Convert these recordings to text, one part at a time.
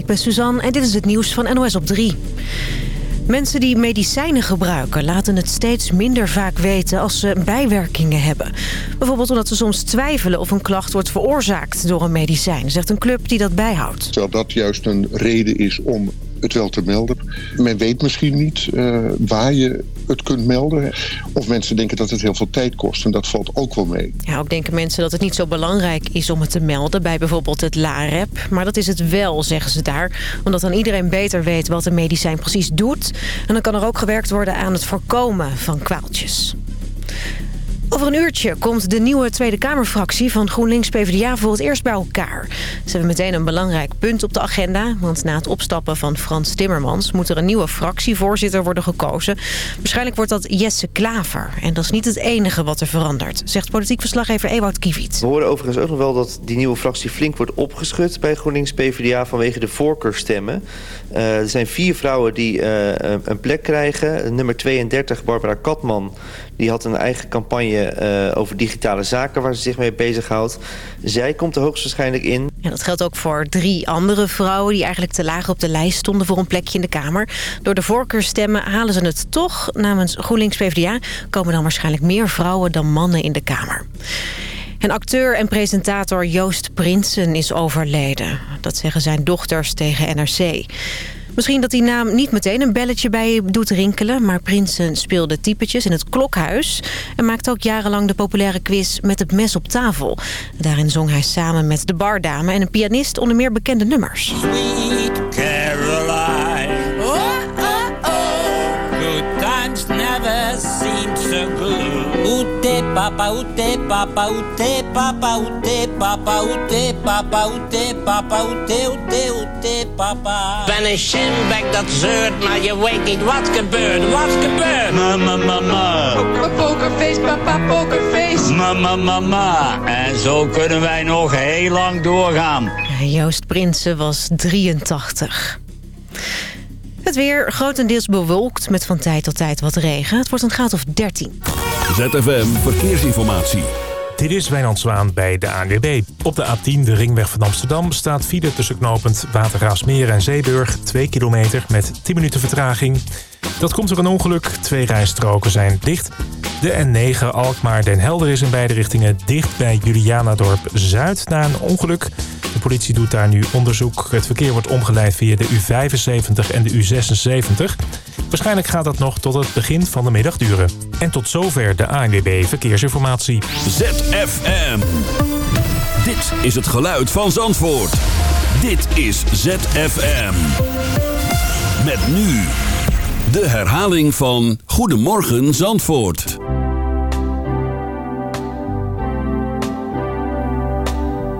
ik ben Suzanne en dit is het nieuws van NOS op 3. Mensen die medicijnen gebruiken laten het steeds minder vaak weten als ze bijwerkingen hebben. Bijvoorbeeld omdat ze soms twijfelen of een klacht wordt veroorzaakt door een medicijn, zegt een club die dat bijhoudt. Terwijl dat juist een reden is om het wel te melden. Men weet misschien niet uh, waar je het kunt melden. Of mensen denken dat het heel veel tijd kost. En dat valt ook wel mee. Ja, ook denken mensen dat het niet zo belangrijk is om het te melden... bij bijvoorbeeld het LAREP. Maar dat is het wel, zeggen ze daar. Omdat dan iedereen beter weet wat een medicijn precies doet. En dan kan er ook gewerkt worden aan het voorkomen van kwaaltjes. Over een uurtje komt de nieuwe Tweede Kamerfractie van GroenLinks-PVDA voor het eerst bij elkaar. Ze hebben meteen een belangrijk punt op de agenda, want na het opstappen van Frans Timmermans moet er een nieuwe fractievoorzitter worden gekozen. Waarschijnlijk wordt dat Jesse Klaver. En dat is niet het enige wat er verandert, zegt politiek verslaggever Ewout Kiviet. We horen overigens ook nog wel dat die nieuwe fractie flink wordt opgeschud bij GroenLinks-PVDA vanwege de voorkeurstemmen. Uh, er zijn vier vrouwen die uh, een plek krijgen. Nummer 32, Barbara Katman, die had een eigen campagne uh, over digitale zaken... waar ze zich mee bezighoudt. Zij komt er hoogstwaarschijnlijk in. Ja, dat geldt ook voor drie andere vrouwen... die eigenlijk te laag op de lijst stonden voor een plekje in de Kamer. Door de voorkeurstemmen halen ze het toch. Namens GroenLinks-PVDA komen dan waarschijnlijk meer vrouwen dan mannen in de Kamer. En acteur en presentator Joost Prinsen is overleden. Dat zeggen zijn dochters tegen NRC. Misschien dat die naam niet meteen een belletje bij je doet rinkelen... maar Prinsen speelde typetjes in het Klokhuis... en maakte ook jarenlang de populaire quiz Met het mes op tafel. Daarin zong hij samen met de bardame en een pianist onder meer bekende nummers. Oete papa, oete papa, oete papa, oete papa, oete papa, oete papa, oete, oete, oete papa. Ben een shinbag dat zeurt, maar je weet niet wat gebeurt. Wat gebeurt? Mama, mama. Pokerface, papa, pokerface. Mama, mama. En zo kunnen wij nog heel lang doorgaan. Joost Prinsen was 83. Het weer grotendeels bewolkt met van tijd tot tijd wat regen. Het wordt een graad of 13. ZFM Verkeersinformatie. Dit is Wijnand Zwaan bij de ANWB. Op de A10, de ringweg van Amsterdam, staat file tussen knopend Watergraafsmeer en Zeeburg. 2 kilometer met 10 minuten vertraging. Dat komt door een ongeluk. Twee rijstroken zijn dicht. De N9 Alkmaar-Den Helder is in beide richtingen dicht bij Julianadorp Zuid na een ongeluk. De politie doet daar nu onderzoek. Het verkeer wordt omgeleid via de U75 en de U76. Waarschijnlijk gaat dat nog tot het begin van de middag duren. En tot zover de ANWB Verkeersinformatie. ZFM. Dit is het geluid van Zandvoort. Dit is ZFM. Met nu de herhaling van Goedemorgen Zandvoort.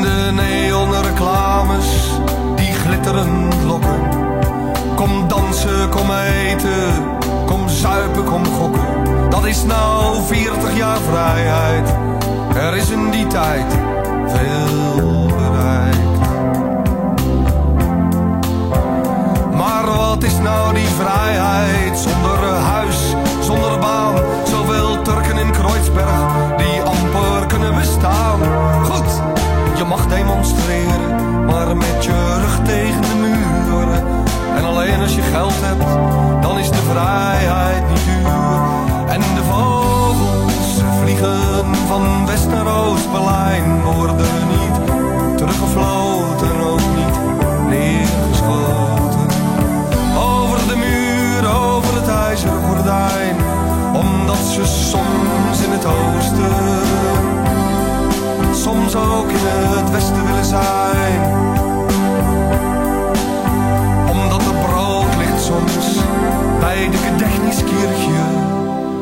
De neonreclames die glitterend lokken. Kom dansen, kom eten, kom zuipen, kom gokken. Dat is nou 40 jaar vrijheid. Er is in die tijd veel bereikt. Maar wat is nou die vrijheid zonder huis, zonder baan? Zoveel Turken in Kreuzberg oosten soms ook in het westen willen zijn. Omdat er brood ligt soms bij de Gedächtniskirche,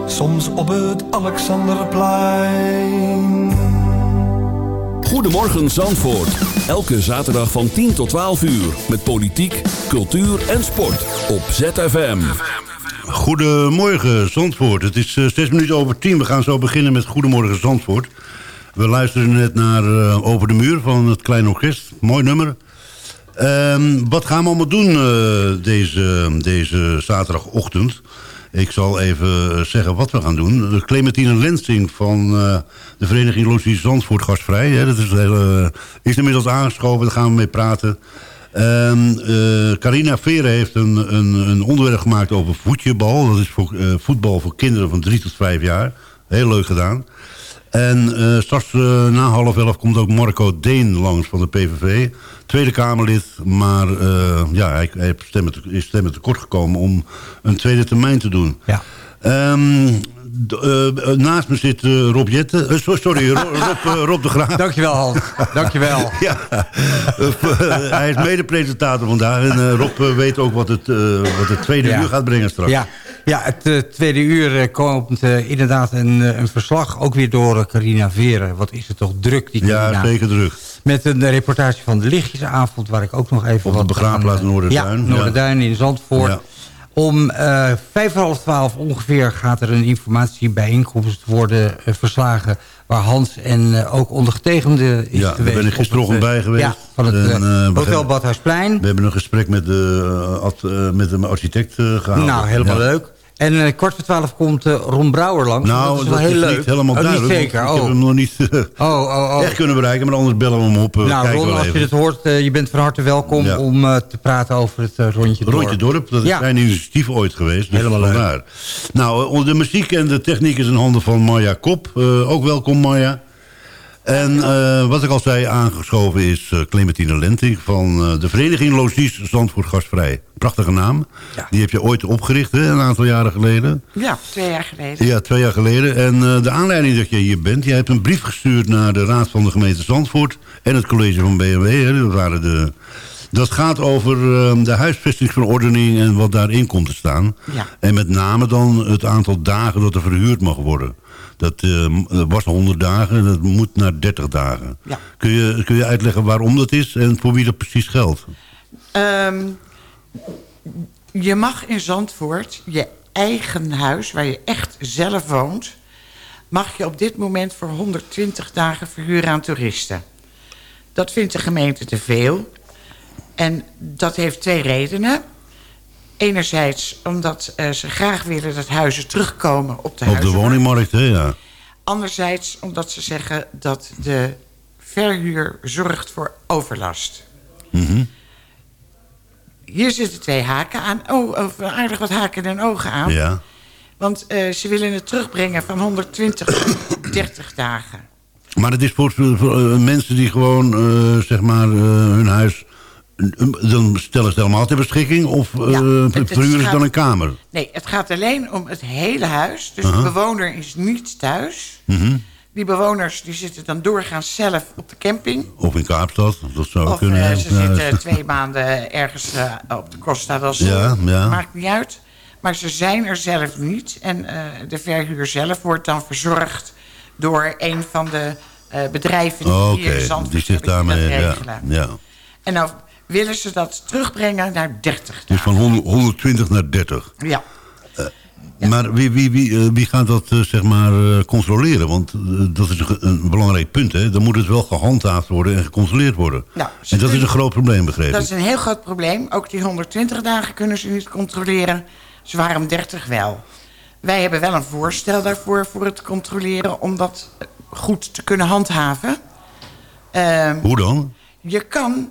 soms op het Alexanderplein. Goedemorgen Zandvoort. Elke zaterdag van 10 tot 12 uur. Met politiek, cultuur en sport. Op ZFM. Goedemorgen Zandvoort. Het is uh, zes minuten over tien. We gaan zo beginnen met Goedemorgen Zandvoort. We luisteren net naar uh, Over de Muur van het Klein Orkest. Mooi nummer. Um, wat gaan we allemaal doen uh, deze, deze zaterdagochtend? Ik zal even zeggen wat we gaan doen. Clementine Lensing van de Vereniging Logisch Zandvoort gastvrij. Hè, dat is, hele, is inmiddels aangeschoven, daar gaan we mee praten. Um, Carina Veren heeft een, een, een, onderwerp gemaakt over voetjebal. Dat is voor, voetbal voor kinderen van drie tot vijf jaar. Heel leuk gedaan. En uh, straks na half elf komt ook Marco Deen langs van de PVV. Tweede Kamerlid, maar ja, hij, hij stemmen te, is stemmen tekort gekomen om een tweede termijn te doen. Ja. Um, naast me zit Rob Jette. sorry, Rob, Rob, de Graaf. Dankjewel, Hans. Dankjewel. ja, hij is mede-presentator vandaag. En Rob weet ook wat het, wat het tweede ja. uur gaat brengen straks. Ja. Ja, het tweede uur komt inderdaad een, een, verslag, ook weer door Carina Veren. Wat is het toch druk, die Carina. Ja, zeker druk. Met een reportage van de Lichtjesavond, waar ik ook nog even... Op de begraafplaats Noorderduin. Ja, Noorderduin in Zandvoort. Ja. Om vijf voor half twaalf ongeveer gaat er een informatiebijeenkomst worden verslagen... waar Hans en ook ondergetekende is ja, geweest. Ja, daar ben ik gisterochtend bij geweest. Ja, van het en, Hotel Badhuisplein. We hebben een gesprek met de, met de architect gehad. Nou, helemaal ja. leuk. En uh, kwart voor twaalf komt uh, Ron Brouwer langs. Nou, dat is, dat wel heel is leuk. niet helemaal oh, duidelijk. Niet zeker. Ik oh. heb hem nog niet uh, oh, oh, oh. echt kunnen bereiken, maar anders bellen we hem op. nou, Ron, als je het hoort, je bent van harte welkom ja. om te praten over het Rondje Dorp. Rondje Dorp, dat is ja. zijn initiatief ooit geweest. Dus helemaal leuk. Nou, de muziek en de techniek is in handen van Maya Kop. ook welkom, Maya. En uh, wat ik al zei, aangeschoven is uh, Clementine Lenting van uh, de Vereniging Logies Zandvoort Gastvrij. Prachtige naam. Ja. Die heb je ooit opgericht, hè, een aantal jaren geleden. Ja, twee jaar geleden. Ja, twee jaar geleden. En de aanleiding dat je hier bent, je hebt een brief gestuurd naar de Raad van de Gemeente Zandvoort en het college van BMW. Hè, dat, waren de, dat gaat over de huisvestingsverordening en wat daarin komt te staan. Ja. En met name dan het aantal dagen dat er verhuurd mag worden. Dat uh, was 100 dagen, dat moet naar 30 dagen. Ja. Kun, je, kun je uitleggen waarom dat is en voor wie dat precies geldt? Um, je mag in Zandvoort je eigen huis, waar je echt zelf woont... mag je op dit moment voor 120 dagen verhuren aan toeristen. Dat vindt de gemeente te veel. En dat heeft twee redenen. Enerzijds omdat uh, ze graag willen dat huizen terugkomen op de Op de woningmarkt, hè, ja. Anderzijds omdat ze zeggen dat de verhuur zorgt voor overlast. Mm -hmm. Hier zitten twee haken aan. Oh, aardig wat haken en ogen aan. Ja. Want uh, ze willen het terugbrengen van 120 naar 30 dagen. Maar het is voor, uh, mensen die gewoon, uh, zeg maar, hun huis dan stellen ze helemaal ter beschikking of ja, uh, verhuren ze dan een kamer? Nee, het gaat alleen om het hele huis. Dus uh -huh. de bewoner is niet thuis. Mm -hmm. Die bewoners die zitten dan doorgaans zelf op de camping. Of in Kaapstad, dat zou Of kunnen. eh, ze Ja. zitten twee maanden ergens eh, op de Costa del Sol. Ja, ja. Maakt niet uit. Maar ze zijn er zelf niet. En de verhuur zelf wordt dan verzorgd door een van de bedrijven die Oh, hier in Zandvoort die die daarmee. Ja, regelen. ja. En dan willen ze dat terugbrengen naar 30 Dus van 100 120 naar 30. Ja. Maar wie, wie, wie, eh, wie gaat dat eh, zeg maar eh, controleren? Want eh, dat is een, belangrijk punt. Hè? Dan moet het wel gehandhaafd worden en gecontroleerd worden. Nou, en dat is een groot probleem, begrepen. Dat is een heel groot probleem. Ook die 120 dagen kunnen ze niet controleren. Ze waren om 30 wel. Wij hebben wel een voorstel daarvoor voor het controleren... om dat eh, goed te kunnen handhaven. Ehm, Hoe dan? je kan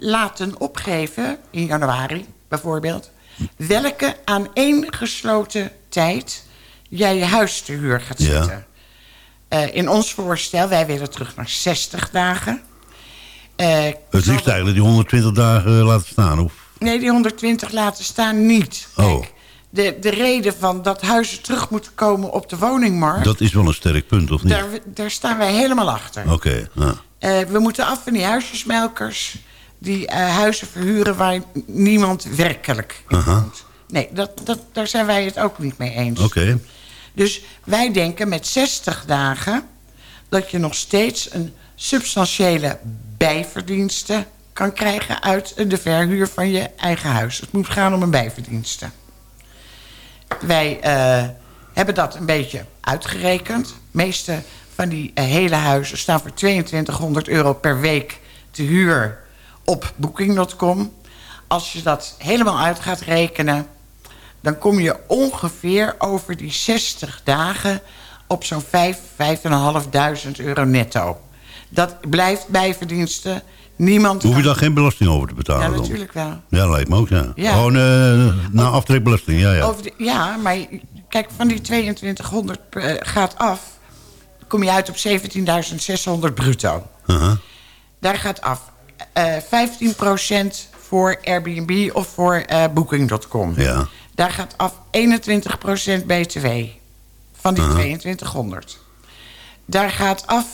laten opgeven, in januari bijvoorbeeld... welke aan één gesloten tijd jij je huis te huur gaat Ja. zetten. Eh, in ons voorstel, wij willen terug naar 60 dagen. Eh, Het liefst eigenlijk die 120 dagen eh, laten staan. Of? Nee, die 120 laten staan niet. Oh. Kijk, de, de reden van dat huizen terug moeten komen op de woningmarkt... Dat is wel een sterk punt, of niet? daar, daar staan wij helemaal achter. Oké, ja. We moeten af van die huisjesmelkers... die eh, huizen verhuren waar niemand werkelijk in Aha. woont. Nee, dat, dat, daar zijn wij het ook niet mee eens. Oké. Dus wij denken met 60 dagen... dat je nog steeds een substantiële bijverdienste kan krijgen... uit de verhuur van je eigen huis. Het moet gaan om een bijverdienste. Wij eh, hebben dat een beetje uitgerekend. De meeste van die eh, hele huizen staan voor 2200 euro per week te huur op booking.com. Als je dat helemaal uit gaat rekenen... dan kom je ongeveer over die 60 dagen op zo'n 5, 5.500 euro netto. Dat blijft bijverdiensten. Niemand... Hoef je daar geen belasting over te betalen Ja, dan? natuurlijk wel. Ja, lijkt me ook, ja. Ja. Gewoon eh na aftrekbelasting, ja, ja. De- ja, maar kijk, van die 2200 eh, gaat af... kom je uit op 17.600 bruto. Daar gaat af 15% voor Airbnb of voor eh Booking.com. Ja. Daar gaat af 21% BTW van die 2200. Daar gaat af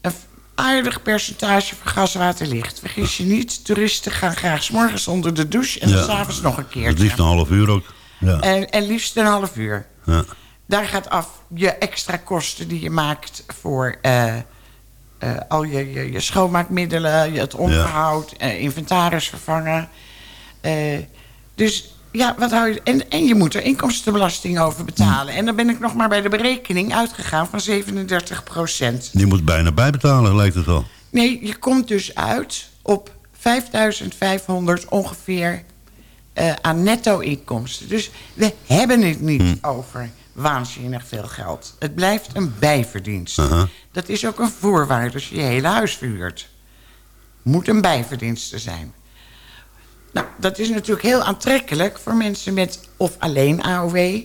een aardig percentage voor gas, water, licht. Vergis je niet, toeristen gaan graag 's morgens onder de douche... en Ja. s s'avonds nog een Het keertje. liefst een half uur ook. Ja. En, en liefst een half uur. ja. Daar gaat af je extra kosten die je maakt voor eh, al je, je, je schoonmaakmiddelen, je het onderhoud, eh, inventaris vervangen. Eh, dus ja, wat hou je. En, en je moet er inkomstenbelasting over betalen. En dan ben ik nog maar bij de berekening uitgegaan van 37 procent. Die moet bijna bijbetalen, lijkt het wel. Nee, je komt dus uit op 5500 ongeveer eh, aan netto-inkomsten. Dus we hebben het niet over waanzinnig veel geld. Het blijft een bijverdienst. Dat is ook een voorwaarde als je je hele huis verhuurt. Moet een bijverdienste zijn. Nou, dat is natuurlijk heel aantrekkelijk voor mensen met of alleen AOW...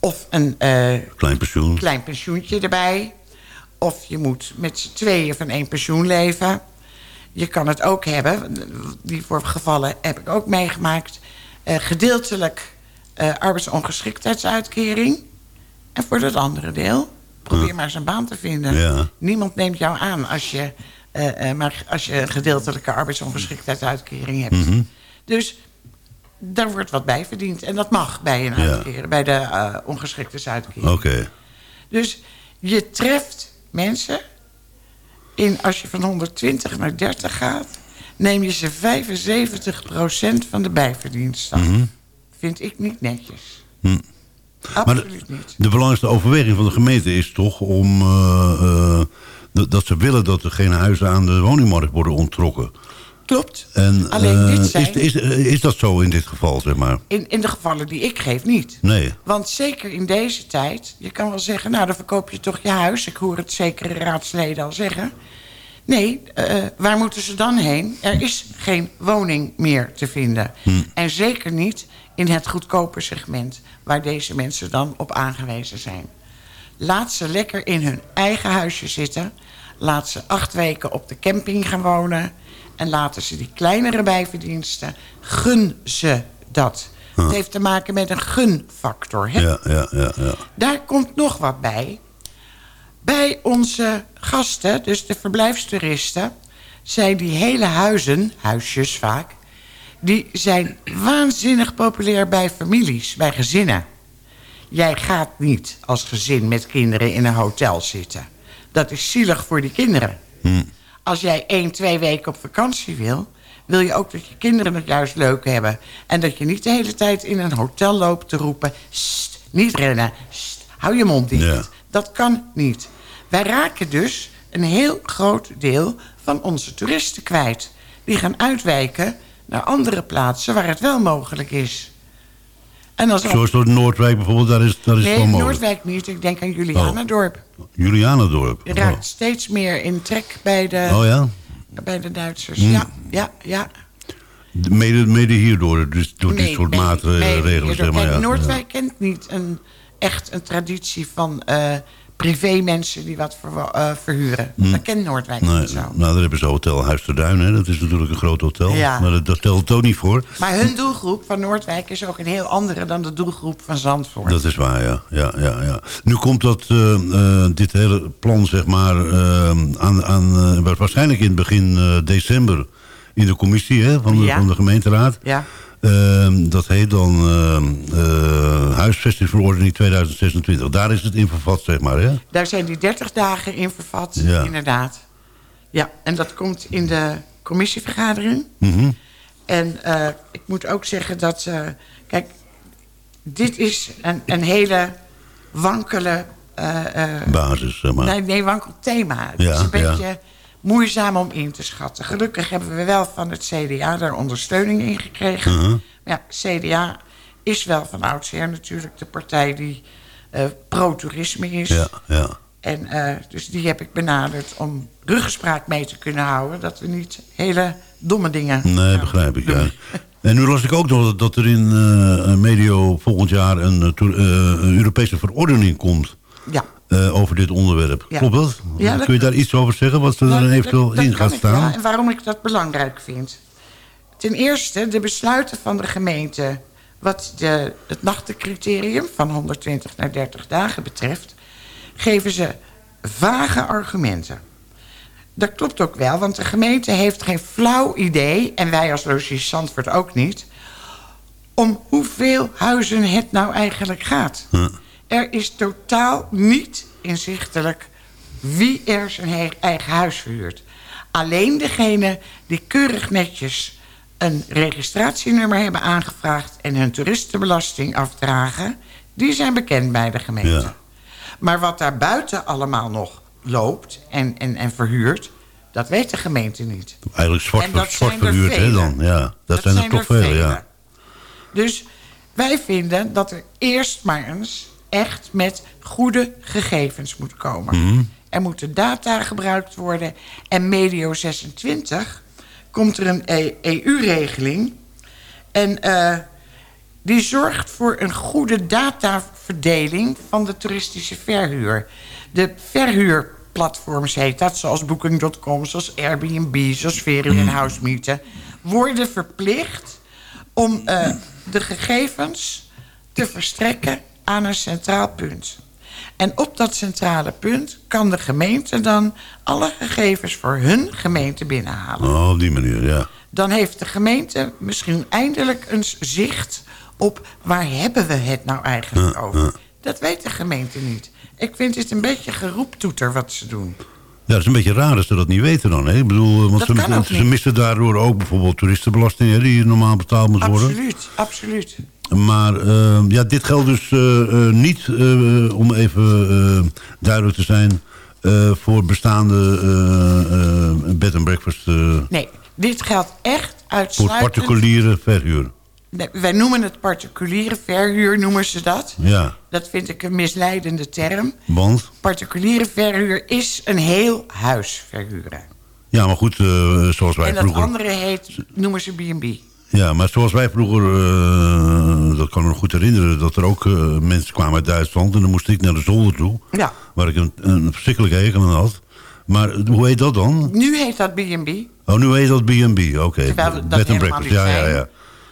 of een eh, Klein pensioen. klein pensioentje erbij. Of je moet met z'n tweeën van één pensioen leven. Je kan het ook hebben, die voor gevallen heb ik ook meegemaakt... eh, gedeeltelijk eh, arbeidsongeschiktheidsuitkering. En voor dat andere deel, probeer maar eens een baan te vinden. Ja. Niemand neemt jou aan als je, eh, eh, maar als je een gedeeltelijke arbeidsongeschiktheidsuitkering hebt. Mhm. Dus daar wordt wat bij verdiend. En dat mag bij een Ja. uitkering, bij de eh ongeschiktheidsuitkering. Oké. Dus je treft mensen... In, als je van 120 naar 30 gaat... neem je ze 75% van de bijverdienst af. Mhm. Vind ik niet netjes. Hm. Maar de, Absoluut niet. de belangrijkste overweging van de gemeente is toch om... eh, eh, dat- ze willen dat er geen huizen aan de woningmarkt worden onttrokken. Klopt. En, Alleen eh, dit zijn... is, is, is dat zo in dit geval, zeg maar? in, in de gevallen die ik geef niet. Nee. Want zeker in deze tijd... je kan wel zeggen, nou, dan verkoop je toch je huis. Ik hoor het zekere raadsleden al zeggen. Nee, waar moeten ze dan heen? Er is geen woning meer te vinden. En zeker niet in het goedkope segment... waar deze mensen dan op aangewezen zijn. Laat ze lekker in hun eigen huisje zitten. Laat ze acht weken op de camping gaan wonen. En laten ze die kleinere bijverdiensten... gun ze dat. Het heeft te maken met een gunfactor. Hè? Ja, ja, ja, ja. Daar komt nog wat bij. bij onze gasten, dus de verblijfstoeristen... zijn die hele huizen, huisjes vaak... die zijn waanzinnig populair bij families, bij gezinnen. Jij gaat niet als gezin met kinderen in een hotel zitten. Dat is zielig voor die kinderen. Hm. Als jij één, twee weken op vakantie wil... wil je ook dat je kinderen het juist leuk hebben. En dat je niet de hele tijd in een hotel loopt te roepen... Sst, niet rennen, Sst, hou je mond dicht. Ja. Dat kan niet. Wij raken dus een heel groot deel van onze toeristen kwijt. Die gaan uitwijken naar andere plaatsen waar het wel mogelijk is. En als Zoals door Noordwijk bijvoorbeeld, daar is, daar is het Nee, wel mogelijk. Noordwijk niet. Ik denk aan Julianadorp. Julianendorp. Je raakt steeds meer in trek bij de, Oh, oh ja? bij de Duitsers. Hmm. Ja, ja, ja. Mede, mede hierdoor, dus door dit Nee, soort nee, maatregelen, zeg maar. Ja. Noordwijk kent niet een, echt een traditie van eh privé mensen die wat ver, eh, verhuren. Dat kent Noordwijk Nee, niet zo. nou, daar hebben ze Hotel Huis ter Duin, hè. dat is natuurlijk een groot hotel. Ja. Maar dat, dat telt ook niet voor. Maar hun doelgroep van Noordwijk is ook een heel andere dan de doelgroep van Zandvoort. Dat is waar, ja. ja, ja, ja. Nu komt dat, eh, eh, dit hele plan, zeg maar, aan, aan, waarschijnlijk in het begin december in de commissie hè, van, de, Ja. van de gemeenteraad. Ja. Eh, dat heet dan eh, eh, huisvestingsverordening 2026. Daar is het in vervat, zeg maar. Hè? Daar zijn die 30 dagen in vervat, Ja. inderdaad. Ja, en dat komt in de commissievergadering. Mhm. En eh, ik moet ook zeggen dat... eh, kijk, dit is een, een hele wankele... Basis, zeg maar. nee, nee, wankel thema. Het Ja, is een ja. Moeizaam om in te schatten. Gelukkig hebben we wel van het CDA daar ondersteuning in gekregen. Maar ja, CDA is wel van oudsher natuurlijk de partij die eh, pro-toerisme is. Ja, ja. En eh, dus die heb ik benaderd om ruggespraak mee te kunnen houden. Dat we niet hele domme dingen... Nee, begrijp ik, ja. En nu las ik ook nog dat- er in eh, medio volgend jaar een Europese verordening komt Ja. Eh, over dit onderwerp. Ja. Klopt dat? Ja, dat Kun je daar iets over zeggen, wat er dan dat- eventueel dat in ik, staan? ja, en waarom ik dat belangrijk vind. Ten eerste, de besluiten van de gemeente... wat de, het nachtencriterium van 120 naar 30 dagen betreft... geven ze vage argumenten. Dat klopt ook wel, want de gemeente heeft geen flauw idee... en wij als Logies Zandvoort ook niet... om hoeveel huizen het nou eigenlijk gaat. Er is totaal niet inzichtelijk wie er zijn eigen huis verhuurt. Alleen degene die keurig netjes een registratienummer hebben aangevraagd... en hun toeristenbelasting afdragen... die zijn bekend bij de gemeente. Ja. Maar wat daar buiten allemaal nog loopt en, en, en verhuurt... dat weet de gemeente niet. Eigenlijk zwart, En dat zwart zijn er verhuurd, hè dan? Ja, dat, zijn er toch veel, ja. Dus wij vinden dat er eerst maar eens echt met goede gegevens moet komen. Mhm. Er moeten data gebruikt worden. En medio 26 komt er een E- EU-regeling. En eh, die zorgt voor een goede dataverdeling van de toeristische verhuur. De verhuurplatforms heet dat, zoals Booking.com, zoals Airbnb, zoals Veru en Housemeeten... worden verplicht om eh, de gegevens te verstrekken aan een centraal punt. En op dat centrale punt kan de gemeente dan alle gegevens voor hun gemeente binnenhalen. Oh, op die manier, ja. Dan heeft de gemeente misschien eindelijk eens zicht op waar hebben we het nou eigenlijk over. Dat weet de gemeente niet. Ik vind het een beetje geroeptoeter wat ze doen. Ja, dat is een beetje raar dat ze dat niet weten dan. Hè? Ik bedoel, want Dat ze, missen daardoor ook bijvoorbeeld toeristenbelasting... Hè, die normaal betaald moet worden. Absoluut, absoluut. Maar eh, ja, dit geldt dus eh, eh, niet, eh, om even duidelijk te zijn... voor bestaande bed and breakfast... Nee, dit geldt echt voor uitsluitend... particuliere verhuur. Nee, wij noemen het particuliere verhuur, noemen ze dat. Ja, Dat vind ik een misleidende term. want... Particuliere verhuur is een heel huis verhuren. Ja, maar goed, zoals wij en dat vroeger... andere heet, noemen ze B&B. Ja, maar zoals wij vroeger, eh, dat kan ik me goed herinneren... dat er ook eh, mensen kwamen uit Duitsland... en dan moest ik naar de zolder toe... Ja. waar ik een, een verschrikkelijke hekel aan had. Maar hoe heet dat dan? Nu heet dat B&B, Oh, nu heet dat B&B, oké. Dat Bed and breakfast, ja, ja, ja.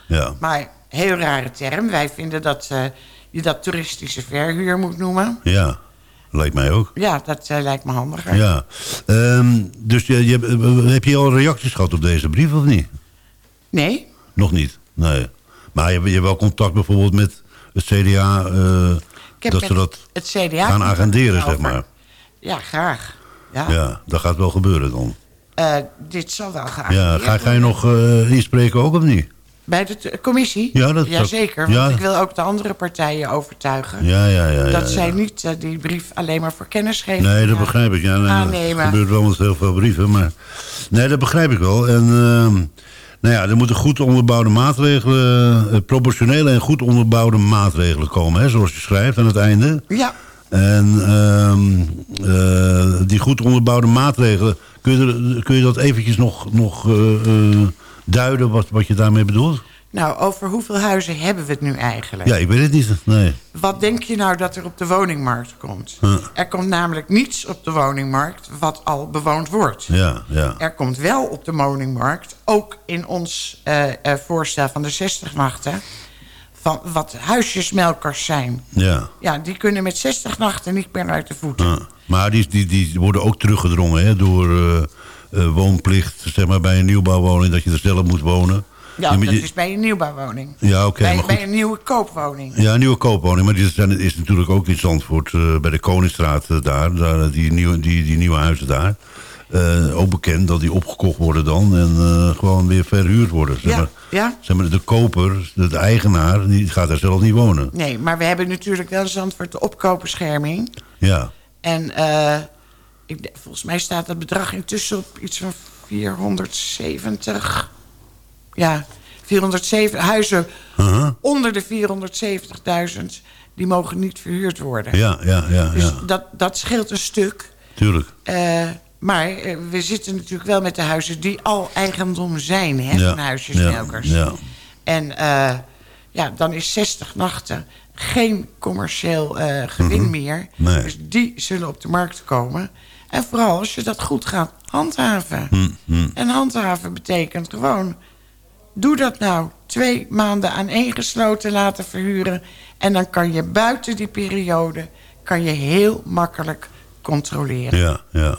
ja. maar heel rare term. Wij vinden dat eh, je dat toeristische verhuur moet noemen. Ja, Lijkt mij ook. Ja, dat uh, lijkt me handiger. Ja. Um, dus je, je, heb je al reacties gehad op deze brief of niet? Nee. Nog niet? Nee. Maar je, je hebt wel contact bijvoorbeeld met het CDA... Uh, dat ze dat het CDA gaan agenderen, zeg maar. Ja, graag. Ja. ja, dat gaat wel gebeuren dan. Uh, dit zal wel gaan. Ja, ga, ga je nog uh, inspreken ook of niet? Bij de commissie? Ja, dat Jazeker, want ja. ik wil ook de andere partijen overtuigen. Ja, ja, ja. ja dat zij niet uh, die brief alleen maar voor kennisgeving Nee, dat begrijp ik. Ja, nee, aannemen. Er gebeurt wel met heel veel brieven, maar... Nee, dat begrijp ik wel. En nou ja, er moeten goed onderbouwde maatregelen... proportionele en goed onderbouwde maatregelen komen, hè, zoals je schrijft aan het einde. Ja. En uh, die goed onderbouwde maatregelen... Kun je, kun je dat eventjes nog, nog uh, duiden wat, wat je daarmee bedoelt? Nou, over hoeveel huizen hebben we het nu eigenlijk? Ja, ik weet het niet. Nee. Wat denk je nou dat er op de woningmarkt komt? Huh. Er komt namelijk niets op de woningmarkt wat al bewoond wordt. Ja, ja. Er komt wel op de woningmarkt, ook in ons uh, uh, voorstel van de 60 nachten... Van wat huisjesmelkers zijn. Ja. Ja, die kunnen met 60 nachten niet meer uit de voeten. Maar die, die, die worden ook teruggedrongen hè, door uh, uh, woonplicht zeg maar, bij een nieuwbouwwoning... dat je er zelf moet wonen. Ja, dat is bij een nieuwbouwwoning. Ja, oké. Okay, bij, bij, een nieuwe koopwoning. Ja, een nieuwe koopwoning. Maar die zijn, is natuurlijk ook in Zandvoort, uh, bij de Koningsstraat daar, daar die, nieuwe, die, die nieuwe huizen daar. Uh, ook bekend dat die opgekocht worden dan en uh, gewoon weer verhuurd worden. Zeg ja, maar, ja. Zeg maar, de koper, de, de, eigenaar, die gaat daar zelf niet wonen. Nee, maar we hebben natuurlijk wel Zandvoort de opkoopbescherming. Ja. En uh, ik, volgens mij staat het bedrag intussen op iets van 470... Ja, 407 huizen -huh. onder de 470.000... die mogen niet verhuurd worden. Ja, ja, ja. Dus ja. dat, dat scheelt een stuk. Tuurlijk. Uh, maar uh, we zitten natuurlijk wel met de huizen die al eigendom zijn hè, ja. van huisjesmelkers. Ja. ja. En uh, ja, dan is 60 nachten geen commercieel gewin Mhm. mm -hmm. meer. Nee. Dus die zullen op de markt komen. En vooral als je dat goed gaat handhaven. Mm -hmm. En handhaven betekent gewoon... doe dat nou twee maanden aaneengesloten laten verhuren... en dan kan je buiten die periode... kan je heel makkelijk controleren. Ja, ja.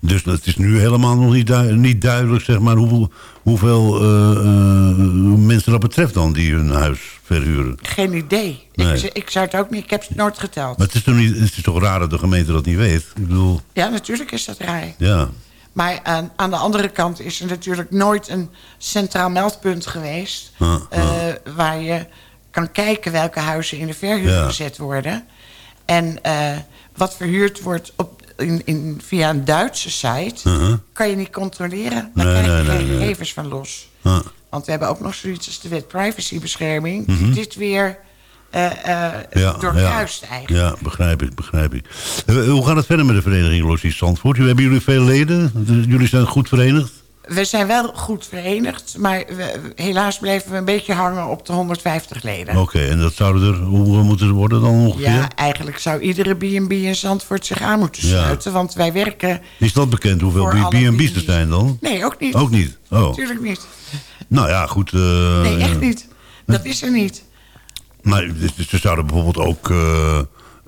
Dus het is nu helemaal nog niet, du niet duidelijk zeg maar, hoeveel, hoeveel uh, uh, mensen dat betreft dan die hun huis verhuren. Geen idee. Nee. Ik, ik, zou het ook niet, ik heb het nooit geteld. Maar het is, toch niet, het is toch raar dat de gemeente dat niet weet? Ik bedoel... Ja, natuurlijk is dat raar. Ja. Maar aan, aan de andere kant is er natuurlijk nooit een centraal meldpunt geweest... Uh, uh. waar je kan kijken welke huizen in de verhuur ja. gezet worden. En uh, wat verhuurd wordt op in, in, via een Duitse site... -huh. kan je niet controleren. Daar nee, krijg je nee, geen nee, gegevens van los. Want we hebben ook nog zoiets als de wet privacybescherming... Die dit weer uh, uh, ja, doorkruist ja. eigenlijk. Ja, begrijp ik, begrijp ik. Uh, hoe gaat het verder met de vereniging Logies Zandvoort? Hebben jullie veel leden? Jullie zijn goed verenigd? We zijn wel goed verenigd, maar we, helaas bleven we een beetje hangen op de 150 leden. Oké, okay, en dat zouden er, hoe moeten er worden dan ongeveer? Ja, eigenlijk zou iedere B&B in Zandvoort zich aan moeten sluiten, ja. want wij werken... Is dat bekend hoeveel B&B's er zijn dan? Nee, ook niet. Ook niet? Oh. Natuurlijk niet. Nou ja, goed. Uh, nee, echt niet. Dat is er niet. Maar ze zouden bijvoorbeeld ook... Uh,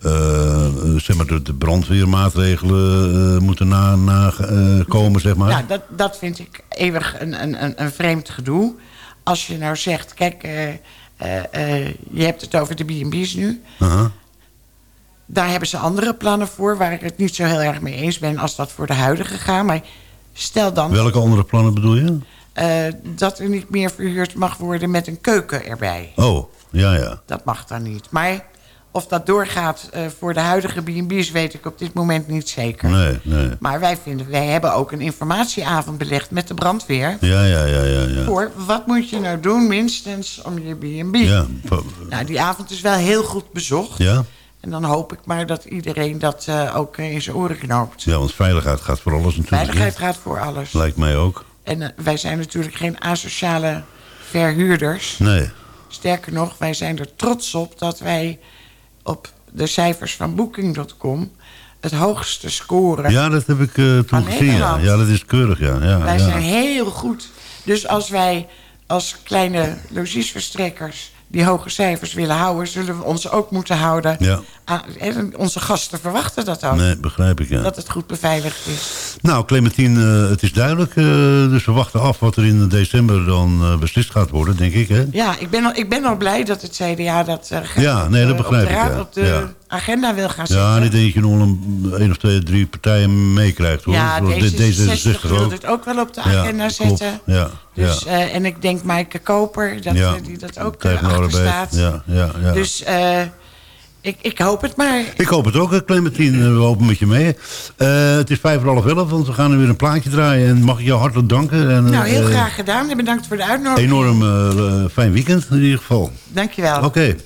uh, zeg maar de, de brandweermaatregelen uh, moeten na, na zeg maar? Ja, dat, dat vind ik eeuwig een, een, een vreemd gedoe. Als je nou zegt, kijk, je hebt het over de B&B's nu. -huh. Daar hebben ze andere plannen voor... waar ik het niet zo heel erg mee eens ben als dat voor de huidige gaat. Maar stel dan... Welke andere plannen bedoel je? dat er niet meer verhuurd mag worden met een keuken erbij. Oh, ja, ja. Dat mag dan niet. Maar of dat doorgaat uh, voor de huidige B&B's weet ik op dit moment niet zeker. Nee, nee. Maar wij vinden, wij hebben ook een informatieavond belegd met de brandweer. Ja, ja, ja, ja. ja. Voor wat moet je nou doen minstens om je B&B. Ja. Nou, die avond is wel heel goed bezocht. Ja. En dan hoop ik maar dat iedereen dat uh, ook in zijn oren knoopt. Ja, want veiligheid gaat voor alles natuurlijk. Veiligheid gaat voor alles. Lijkt mij ook. En uh, wij zijn natuurlijk geen asociale verhuurders. Nee. Sterker nog, wij zijn er trots op dat wij op de cijfers van Booking.com het hoogste scoren. Ja, dat heb ik uh, toen gezien. Ja. ja, dat is keurig, ja. ja wij ja. zijn heel goed. Dus als wij als kleine logiesverstrekkers die hoge cijfers willen houden... zullen we ons ook moeten houden. Ja. Aan, en onze gasten verwachten dat ook. Nee, begrijp ik, ja. Dat het goed beveiligd is. Nou, Clementine, uh, het is duidelijk. Uh, dus we wachten af wat er in december dan uh, beslist gaat worden, denk ik. Hè? Ja, ik ben, al, ik ben al blij dat het CDA dat uh, ja, nee, dat begrijp op de, ik, ja. op de ja. Agenda wil gaan zetten. Ja, en ik denk dat je nog een, een of twee, drie partijen meekrijgt. Hoor. Ja, D66 wil het ook wel op de agenda ja, zetten. Ja, dus, ja. en ik denk Maaike Koper, dat, ja. die dat ook Tegen achter staat. Ja, ja, ja. Dus... Ik, ik, hoop het maar. Ik hoop het ook, Clementine. We hopen met je mee. Uh, het is vijf voor half elf, want we gaan nu weer een plaatje draaien. En mag ik jou hartelijk danken. En, nou, heel uh, graag gedaan. En bedankt voor de uitnodiging. Enorm uh, fijn weekend in ieder geval. Dankjewel. Oké. Okay.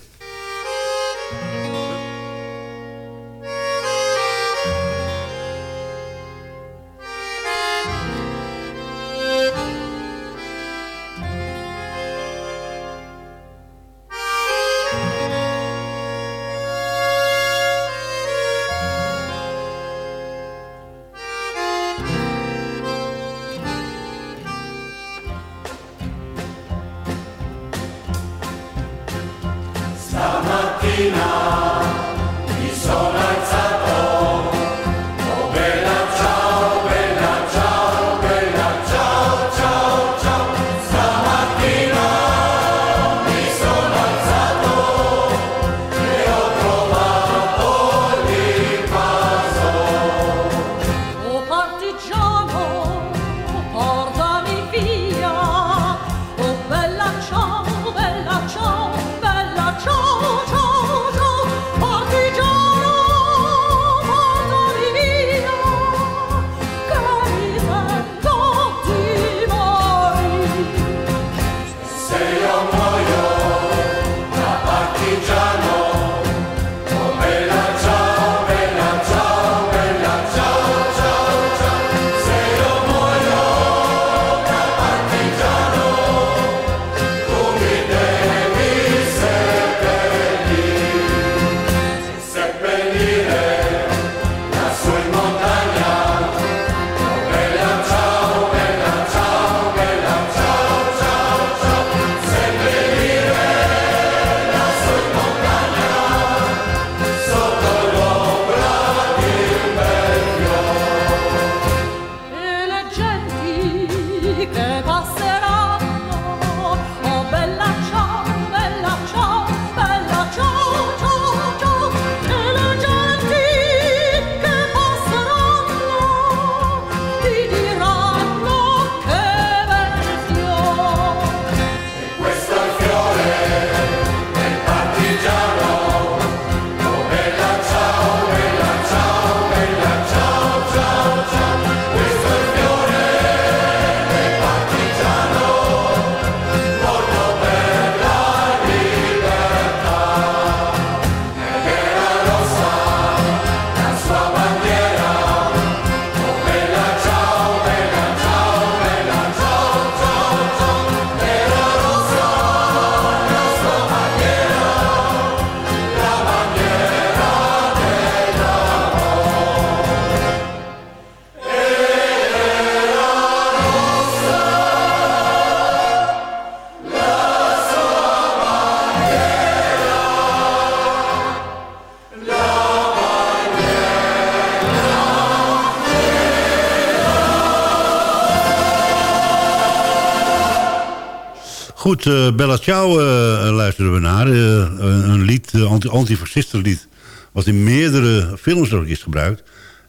Goed, uh, Bella Ciao uh, luisteren we naar. Uh, een lied, anti antifascistenlied, wat in meerdere films ook is gebruikt.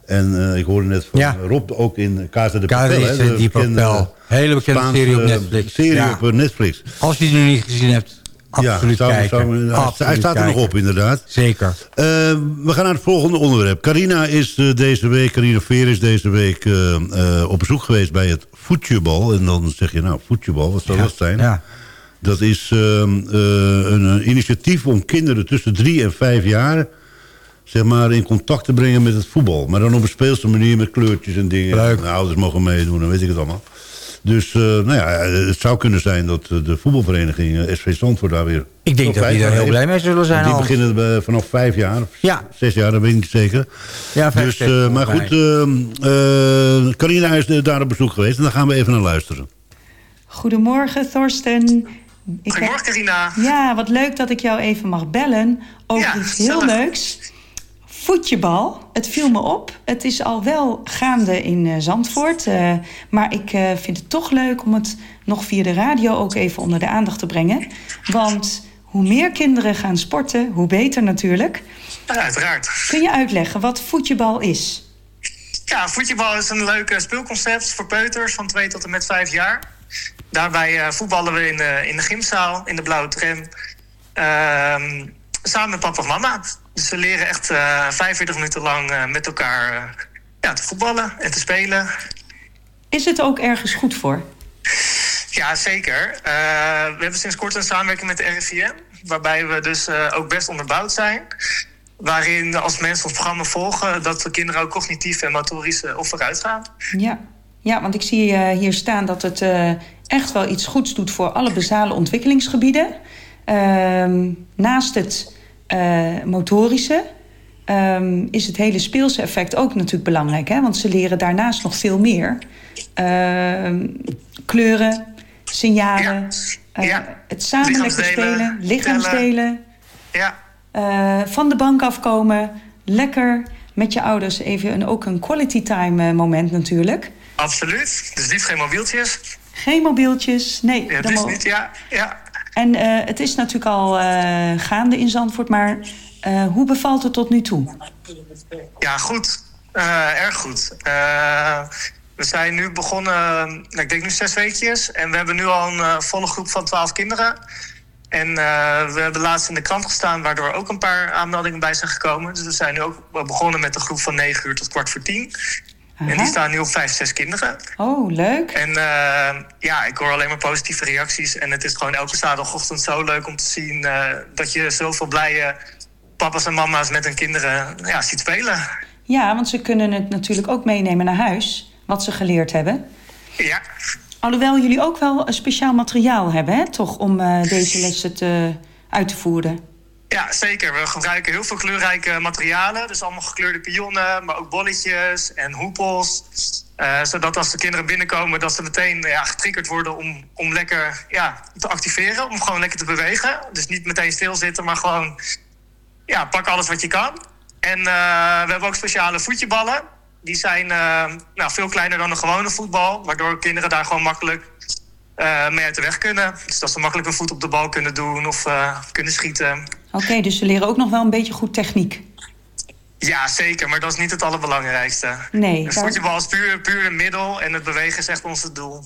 En ik hoorde net van ja. Rob ook in Casa de Casa Papel. de, Papel. Hele bekende serie op Netflix. Serie ja. op Netflix. Als je die nog niet gezien hebt, absoluut ja, zou, kijken. Zou, absoluut hij staat er nog op, inderdaad. Zeker. we gaan naar het volgende onderwerp. Carina is deze week, Carina Veer is deze week op bezoek geweest bij het voetjebal. En dan zeg je, nou, voetjebal, wat zou dat zijn? Ja. Dat is uh, uh, een, een, initiatief om kinderen tussen drie en vijf jaar... zeg maar in contact te brengen met het voetbal. Maar dan op een speelse manier met kleurtjes en dingen. Leuk. De ouders mogen meedoen, dan weet ik het allemaal. Dus uh, nou ja, het zou kunnen zijn dat de voetbalvereniging SV Zandvoort daar weer... Ik denk dat die daar heel blij mee zullen zijn. Die beginnen vanaf vijf jaar, ja. zes jaar, dat weet ik niet zeker. Ja, vijf, dus, zes, maar goed, Carina is daar op bezoek geweest en daar gaan we even naar luisteren. Goedemorgen Thorsten. Goedemorgen, Carina. Ja, wat leuk dat ik jou even mag bellen over iets heel leuks. Voetjebal. Het viel me op. Het is al wel gaande in uh, Zandvoort. Uh, maar ik uh, vind het toch leuk om het nog via de radio ook even onder de aandacht te brengen. Want hoe meer kinderen gaan sporten, hoe beter natuurlijk. Ja, uiteraard. Kun je uitleggen wat voetjebal is? Ja, voetjebal is een leuk speelconcept voor peuters van 2 tot en met 5 jaar. Daarbij voetballen we in de, in de gymzaal, in de blauwe tram. Ehm, samen met papa en mama. Dus we leren echt uh, 45 minuten lang met elkaar ja, te voetballen en te spelen. Is het ook ergens goed voor? Ja, zeker. we hebben sinds kort een samenwerking met de RIVM... waarbij we dus ook best onderbouwd zijn. Waarin als mensen ons programma volgen... dat de kinderen ook cognitief en motorisch of vooruit gaan. Ja. ja, want ik zie hier staan dat het echt wel iets goeds doet... voor alle basale ontwikkelingsgebieden. Ehm, naast het uh, motorische um, is het hele speelse effect ook natuurlijk belangrijk. Hè? Want ze leren daarnaast nog veel meer. Uh, kleuren, signalen, ja. Uh, ja. het samen lekker spelen, lichaamsdelen. Ja. van de bank afkomen, lekker met je ouders even een, ook een quality time moment natuurlijk. Absoluut. Dus niet geen mobieltjes. Geen mobieltjes, nee. Ja, dat is niet, ja. ja. En uh, het is natuurlijk al uh, gaande in Zandvoort, maar uh, hoe bevalt het tot nu toe? Ja, goed. erg goed. we zijn nu begonnen, nou, ik denk nu zes weekjes. En we hebben nu al een volle groep van twaalf kinderen. En we hebben laatst in de krant gestaan, waardoor ook een paar aanmeldingen bij zijn gekomen. Dus we zijn nu ook begonnen met een groep van negen uur tot kwart voor tien. En die staan nu op vijf, zes kinderen. Oh, leuk. En uh, ja, ik hoor alleen maar positieve reacties. En het is gewoon elke zaterdagochtend zo leuk om te zien... Uh, dat je zoveel blije papa's en mama's met hun kinderen ja, ziet spelen. Ja, want ze kunnen het natuurlijk ook meenemen naar huis. Wat ze geleerd hebben. Ja. Alhoewel jullie ook wel een speciaal materiaal hebben, hè? Toch, om uh, deze lessen te, uit te voeren. Ja, zeker. We gebruiken heel veel kleurrijke materialen. Dus allemaal gekleurde pionnen, maar ook bolletjes en hoepels. Uh, zodat als de kinderen binnenkomen, dat ze meteen ja, getriggerd worden om, om lekker ja, te activeren. Om gewoon lekker te bewegen. Dus niet meteen stilzitten, maar gewoon ja, pak alles wat je kan. En uh, we hebben ook speciale voetjeballen. Die zijn uh, nou, veel kleiner dan een gewone voetbal. Waardoor kinderen daar gewoon makkelijk mee uit de weg kunnen. Dus dat ze makkelijk een voet op de bal kunnen doen of kunnen schieten. Oké, okay, dus ze leren ook nog wel een beetje goed techniek. Ja, zeker, maar dat is niet het allerbelangrijkste. Nee. De voetbal is puur, puur een middel en het bewegen is echt ons doel.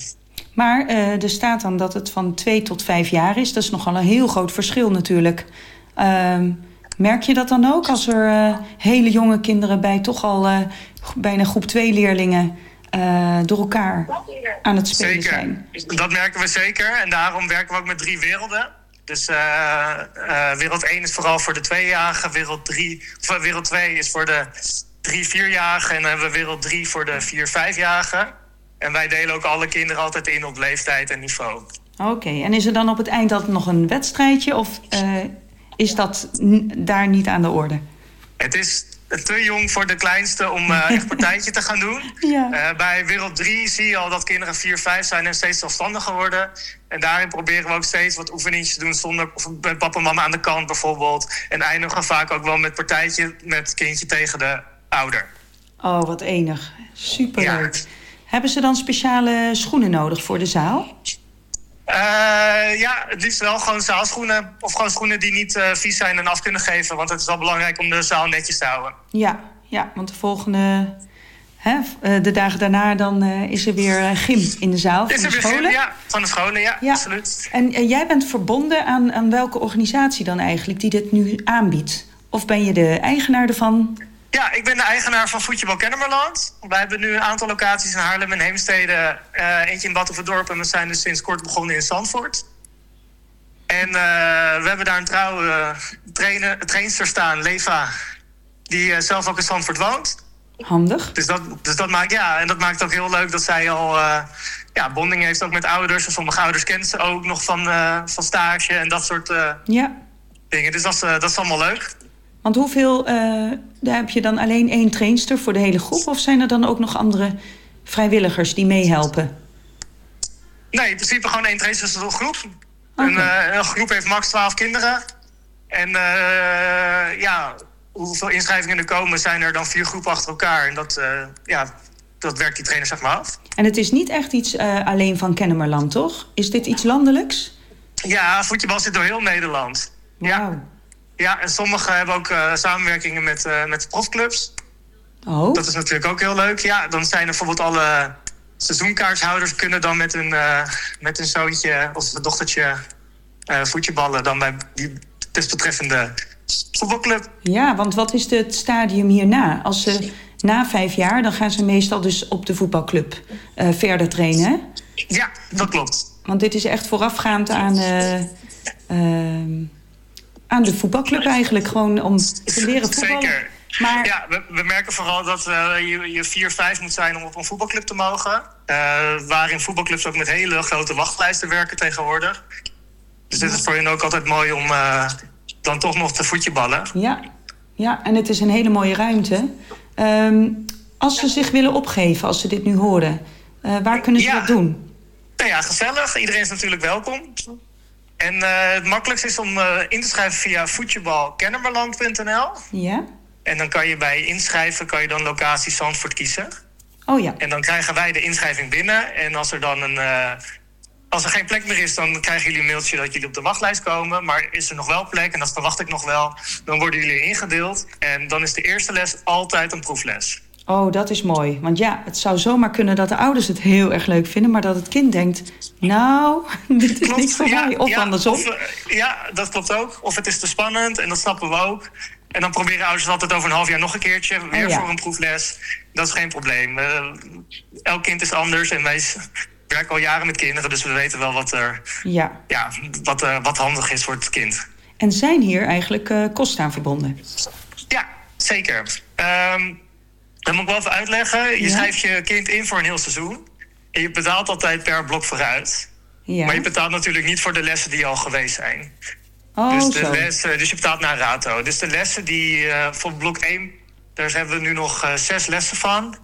Maar uh, er staat dan dat het van twee tot vijf jaar is. Dat is nogal een heel groot verschil natuurlijk. Uh, merk je dat dan ook als er uh, hele jonge kinderen bij toch al uh, bijna groep 2 leerlingen door elkaar aan het spelen zeker. zijn. Dat merken we zeker. En daarom werken we ook met drie werelden. Dus uh, uh, wereld 1 is vooral voor de tweejarigen. Wereld, 3, of, wereld 2 is voor de drie, vierjarigen. En dan hebben we wereld 3 voor de vier, vijfjarigen. En wij delen ook alle kinderen altijd in op leeftijd en niveau. Oké, okay. en is er dan op het eind altijd nog een wedstrijdje? Of is dat daar niet aan de orde? Het is te jong voor de kleinste om uh, echt partijtje te gaan doen. Ja. Uh, bij Wereld 3 zie je al dat kinderen 4, 5 zijn en steeds zelfstandiger worden. En daarin proberen we ook steeds wat oefeningetjes te doen zonder of met papa en mama aan de kant bijvoorbeeld. En eindigen vaak ook wel met partijtje met kindje tegen de ouder. Oh, wat enig. Superleuk. Ja. Hebben ze dan speciale schoenen nodig voor de zaal? Uh, ja, het liefst wel gewoon zaalschoenen. Of gewoon schoenen die niet uh, vies zijn en af kunnen geven. Want het is wel belangrijk om de zaal netjes te houden. Ja, ja want de volgende... Hè, de dagen daarna dan uh, is er weer gym in de zaal van is er de scholen. Gym, ja, van de scholen, ja, ja. absoluut. En jij bent verbonden aan, aan welke organisatie dan eigenlijk die dit nu aanbiedt? Of ben je de eigenaar ervan? Ja, ik ben de eigenaar van Voetjebal Kennemerland. Wij hebben nu een aantal locaties in Haarlem en Heemstede. Uh, eentje in Battenverdorp en we zijn dus sinds kort begonnen in Zandvoort. En uh, we hebben daar een trouwe trainer, trainster staan, Leva, die zelf ook in Zandvoort woont. Handig. Dus dat, dus dat maakt, ja, en dat maakt ook heel leuk dat zij al ja, bonding heeft ook met ouders. En sommige ouders kennen ze ook nog van, van stage en dat soort ja. dingen. Dus dat, dat is allemaal leuk. Want hoeveel, uh, daar heb je dan alleen één trainster voor de hele groep? Of zijn er dan ook nog andere vrijwilligers die meehelpen? Nee, in principe gewoon één trainster voor de groep. Een, een, groep heeft max 12 kinderen. En ja, hoeveel inschrijvingen er komen, zijn er dan vier groepen achter elkaar. En dat, ja, dat werkt die trainer zeg maar af. En het is niet echt iets alleen van Kennemerland, toch? Is dit iets landelijks? Ja, voetbal zit door heel Nederland. Ja. Ja, en sommigen hebben ook samenwerkingen met, met profclubs. Oh. Dat is natuurlijk ook heel leuk. Ja, dan zijn er bijvoorbeeld alle seizoenkaarthouders kunnen dan met hun, uh, met hun zoontje of dochtertje uh, voetjeballen dan bij die desbetreffende voetbalclub. Ja, want wat is het stadium hierna? Als ze na vijf jaar, dan gaan ze meestal dus op de voetbalclub uh, verder trainen. Ja, dat klopt. Want dit is echt voorafgaand aan, aan de voetbalclub eigenlijk. Gewoon om te leren voetballen. Zeker. Maar... Ja, we, we, merken vooral dat uh, je, je 4, 5 moet zijn om op een voetbalclub te mogen. Uh, waarin voetbalclubs ook met hele grote wachtlijsten werken tegenwoordig. Dus dit is voor hen ook altijd mooi om uh, dan toch nog te voetjeballen. Ja. ja, en het is een hele mooie ruimte. Um, als ze zich willen opgeven, als ze dit nu horen, waar kunnen ze ja. dat doen? Nou ja, gezellig. Iedereen is natuurlijk welkom. En het makkelijkste is om in te schrijven via voetjebalkennemerland.nl. Ja. En dan kan je bij inschrijven, kan je dan locatie Zandvoort kiezen. Oh ja. En dan krijgen wij de inschrijving binnen. En als er dan een. Uh, als er geen plek meer is, dan krijgen jullie een mailtje dat jullie op de wachtlijst komen. Maar is er nog wel plek, en dat verwacht ik nog wel, dan worden jullie ingedeeld. En dan is de eerste les altijd een proefles. Oh, dat is mooi. Want ja, het zou zomaar kunnen dat de ouders het heel erg leuk vinden, maar dat het kind denkt: Nou, dit is klopt, niks voor ja, mij. Of ja, andersom. Of, uh, ja, dat klopt ook. Of het is te spannend, en dat snappen we ook. En dan proberen ouders altijd over een half jaar nog een keertje. Weer Oh, ja. voor een proefles. Dat is geen probleem. Uh, elk kind is anders. En wij werken al jaren met kinderen. Dus we weten wel wat, er, Ja. ja, wat, uh, wat handig is voor het kind. En zijn hier eigenlijk kosten aan verbonden? Ja, zeker. Um, dat moet ik wel even uitleggen. Je Ja. schrijft je kind in voor een heel seizoen. En je betaalt altijd per blok vooruit. Ja. Maar je betaalt natuurlijk niet voor de lessen die al geweest zijn. Oh, dus, de zo. lessen, dus je betaalt naar rato. Dus de lessen die uh, voor blok 1, daar hebben we nu nog uh, zes lessen van.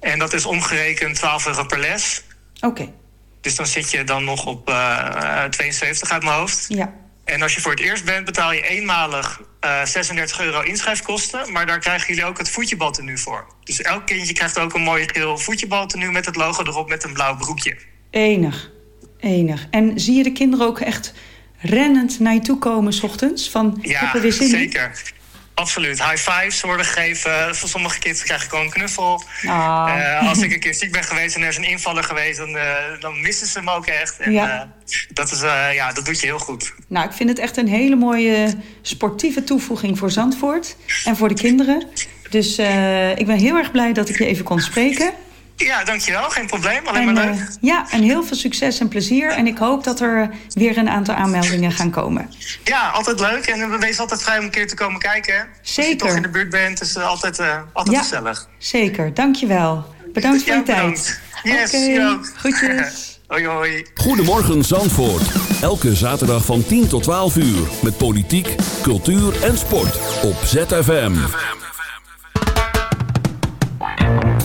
En dat is omgerekend 12 euro per les. Oké, Dus dan zit je dan nog op uh, 72 uit mijn hoofd. ja. En als je voor het eerst bent, betaal je eenmalig uh, 36 euro inschrijfkosten. Maar daar krijgen jullie ook het voetjebaltenu voor. Dus elk kindje krijgt ook een mooi geel voetjebaltenu met het logo erop met een blauw broekje. Enig. Enig. En zie je de kinderen ook echt rennend naar je toe komen s ochtends? Van, heb Ja, er weer zin in. zeker. Absoluut. High fives worden gegeven. Voor sommige kids krijg ik gewoon een knuffel. Ah. Uh, als ik een keer ziek ben geweest en er is een invaller geweest, dan, uh, dan missen ze hem ook echt. En, Ja. uh, dat, is, ja, dat doet je heel goed. Nou, ik vind het echt een hele mooie sportieve toevoeging voor Zandvoort. En voor de kinderen. Dus ik ben heel erg blij dat ik je even kon spreken. Ja, dankjewel. Geen probleem. Alleen En, maar uh, leuk. ja, en heel veel succes en plezier. En ik hoop dat er weer een aantal aanmeldingen gaan komen. Ja, altijd leuk. En we wees altijd vrij om een keer te komen kijken. hè. Als je Zeker. toch in de buurt bent, is het altijd, uh, altijd Ja. gezellig. Zeker, dankjewel. Bedankt voor Ja, je tijd. Yes, Oké, je ook. groetjes. hoi, hoi. Goedemorgen Zandvoort. Elke zaterdag van 10 tot 12 uur. Met politiek, cultuur en sport. Op ZFM. Get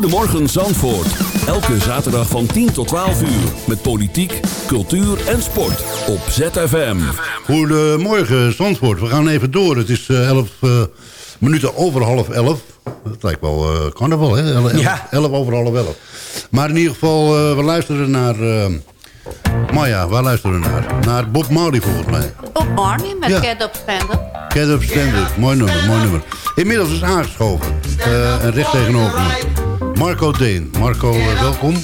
Goedemorgen Zandvoort. Elke zaterdag van 10 tot 12 uur. Met politiek, cultuur en sport. Op ZFM. Goedemorgen Zandvoort. We gaan even door. Het is 11 minuten over half 11. Dat lijkt wel eh, carnaval, hè? 11 Ja. over half 11. Maar in ieder geval, eh, we luisteren naar... eh Maya, waar luisteren we naar? Naar Bob Marley volgens mij. Bob Marley met Ja. Get Up Stand Up. Get Up Standard. Mooi nummer, mooi nummer. Inmiddels is aangeschoven. eh, en recht tegenover me. Marco Deen. Marco, eh, welkom.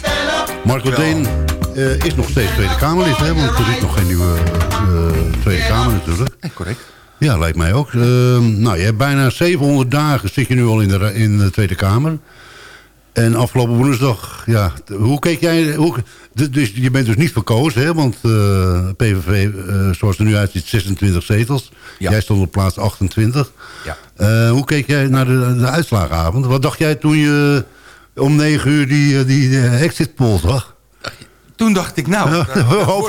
Marco Deen eh, is nog steeds Tweede Kamerlid, hè? Want er is nog geen nieuwe eh, Tweede Kamer natuurlijk. correct. Ja, lijkt mij ook. Eh, nou, je hebt bijna 700 dagen zit je nu al in de, in de Tweede Kamer. En afgelopen woensdag, ja, hoe keek jij... Hoe, dus je bent dus niet verkozen, hè? Want PVV, eh, zoals er nu uitziet, 26 zetels. Jij stond op plaats 28. Ja. Hoe keek jij naar de, de uitslagenavond? Wat dacht jij toen je om 9 uur die, eh, die eh, exit poll zag? Toen dacht ik, nou, dat,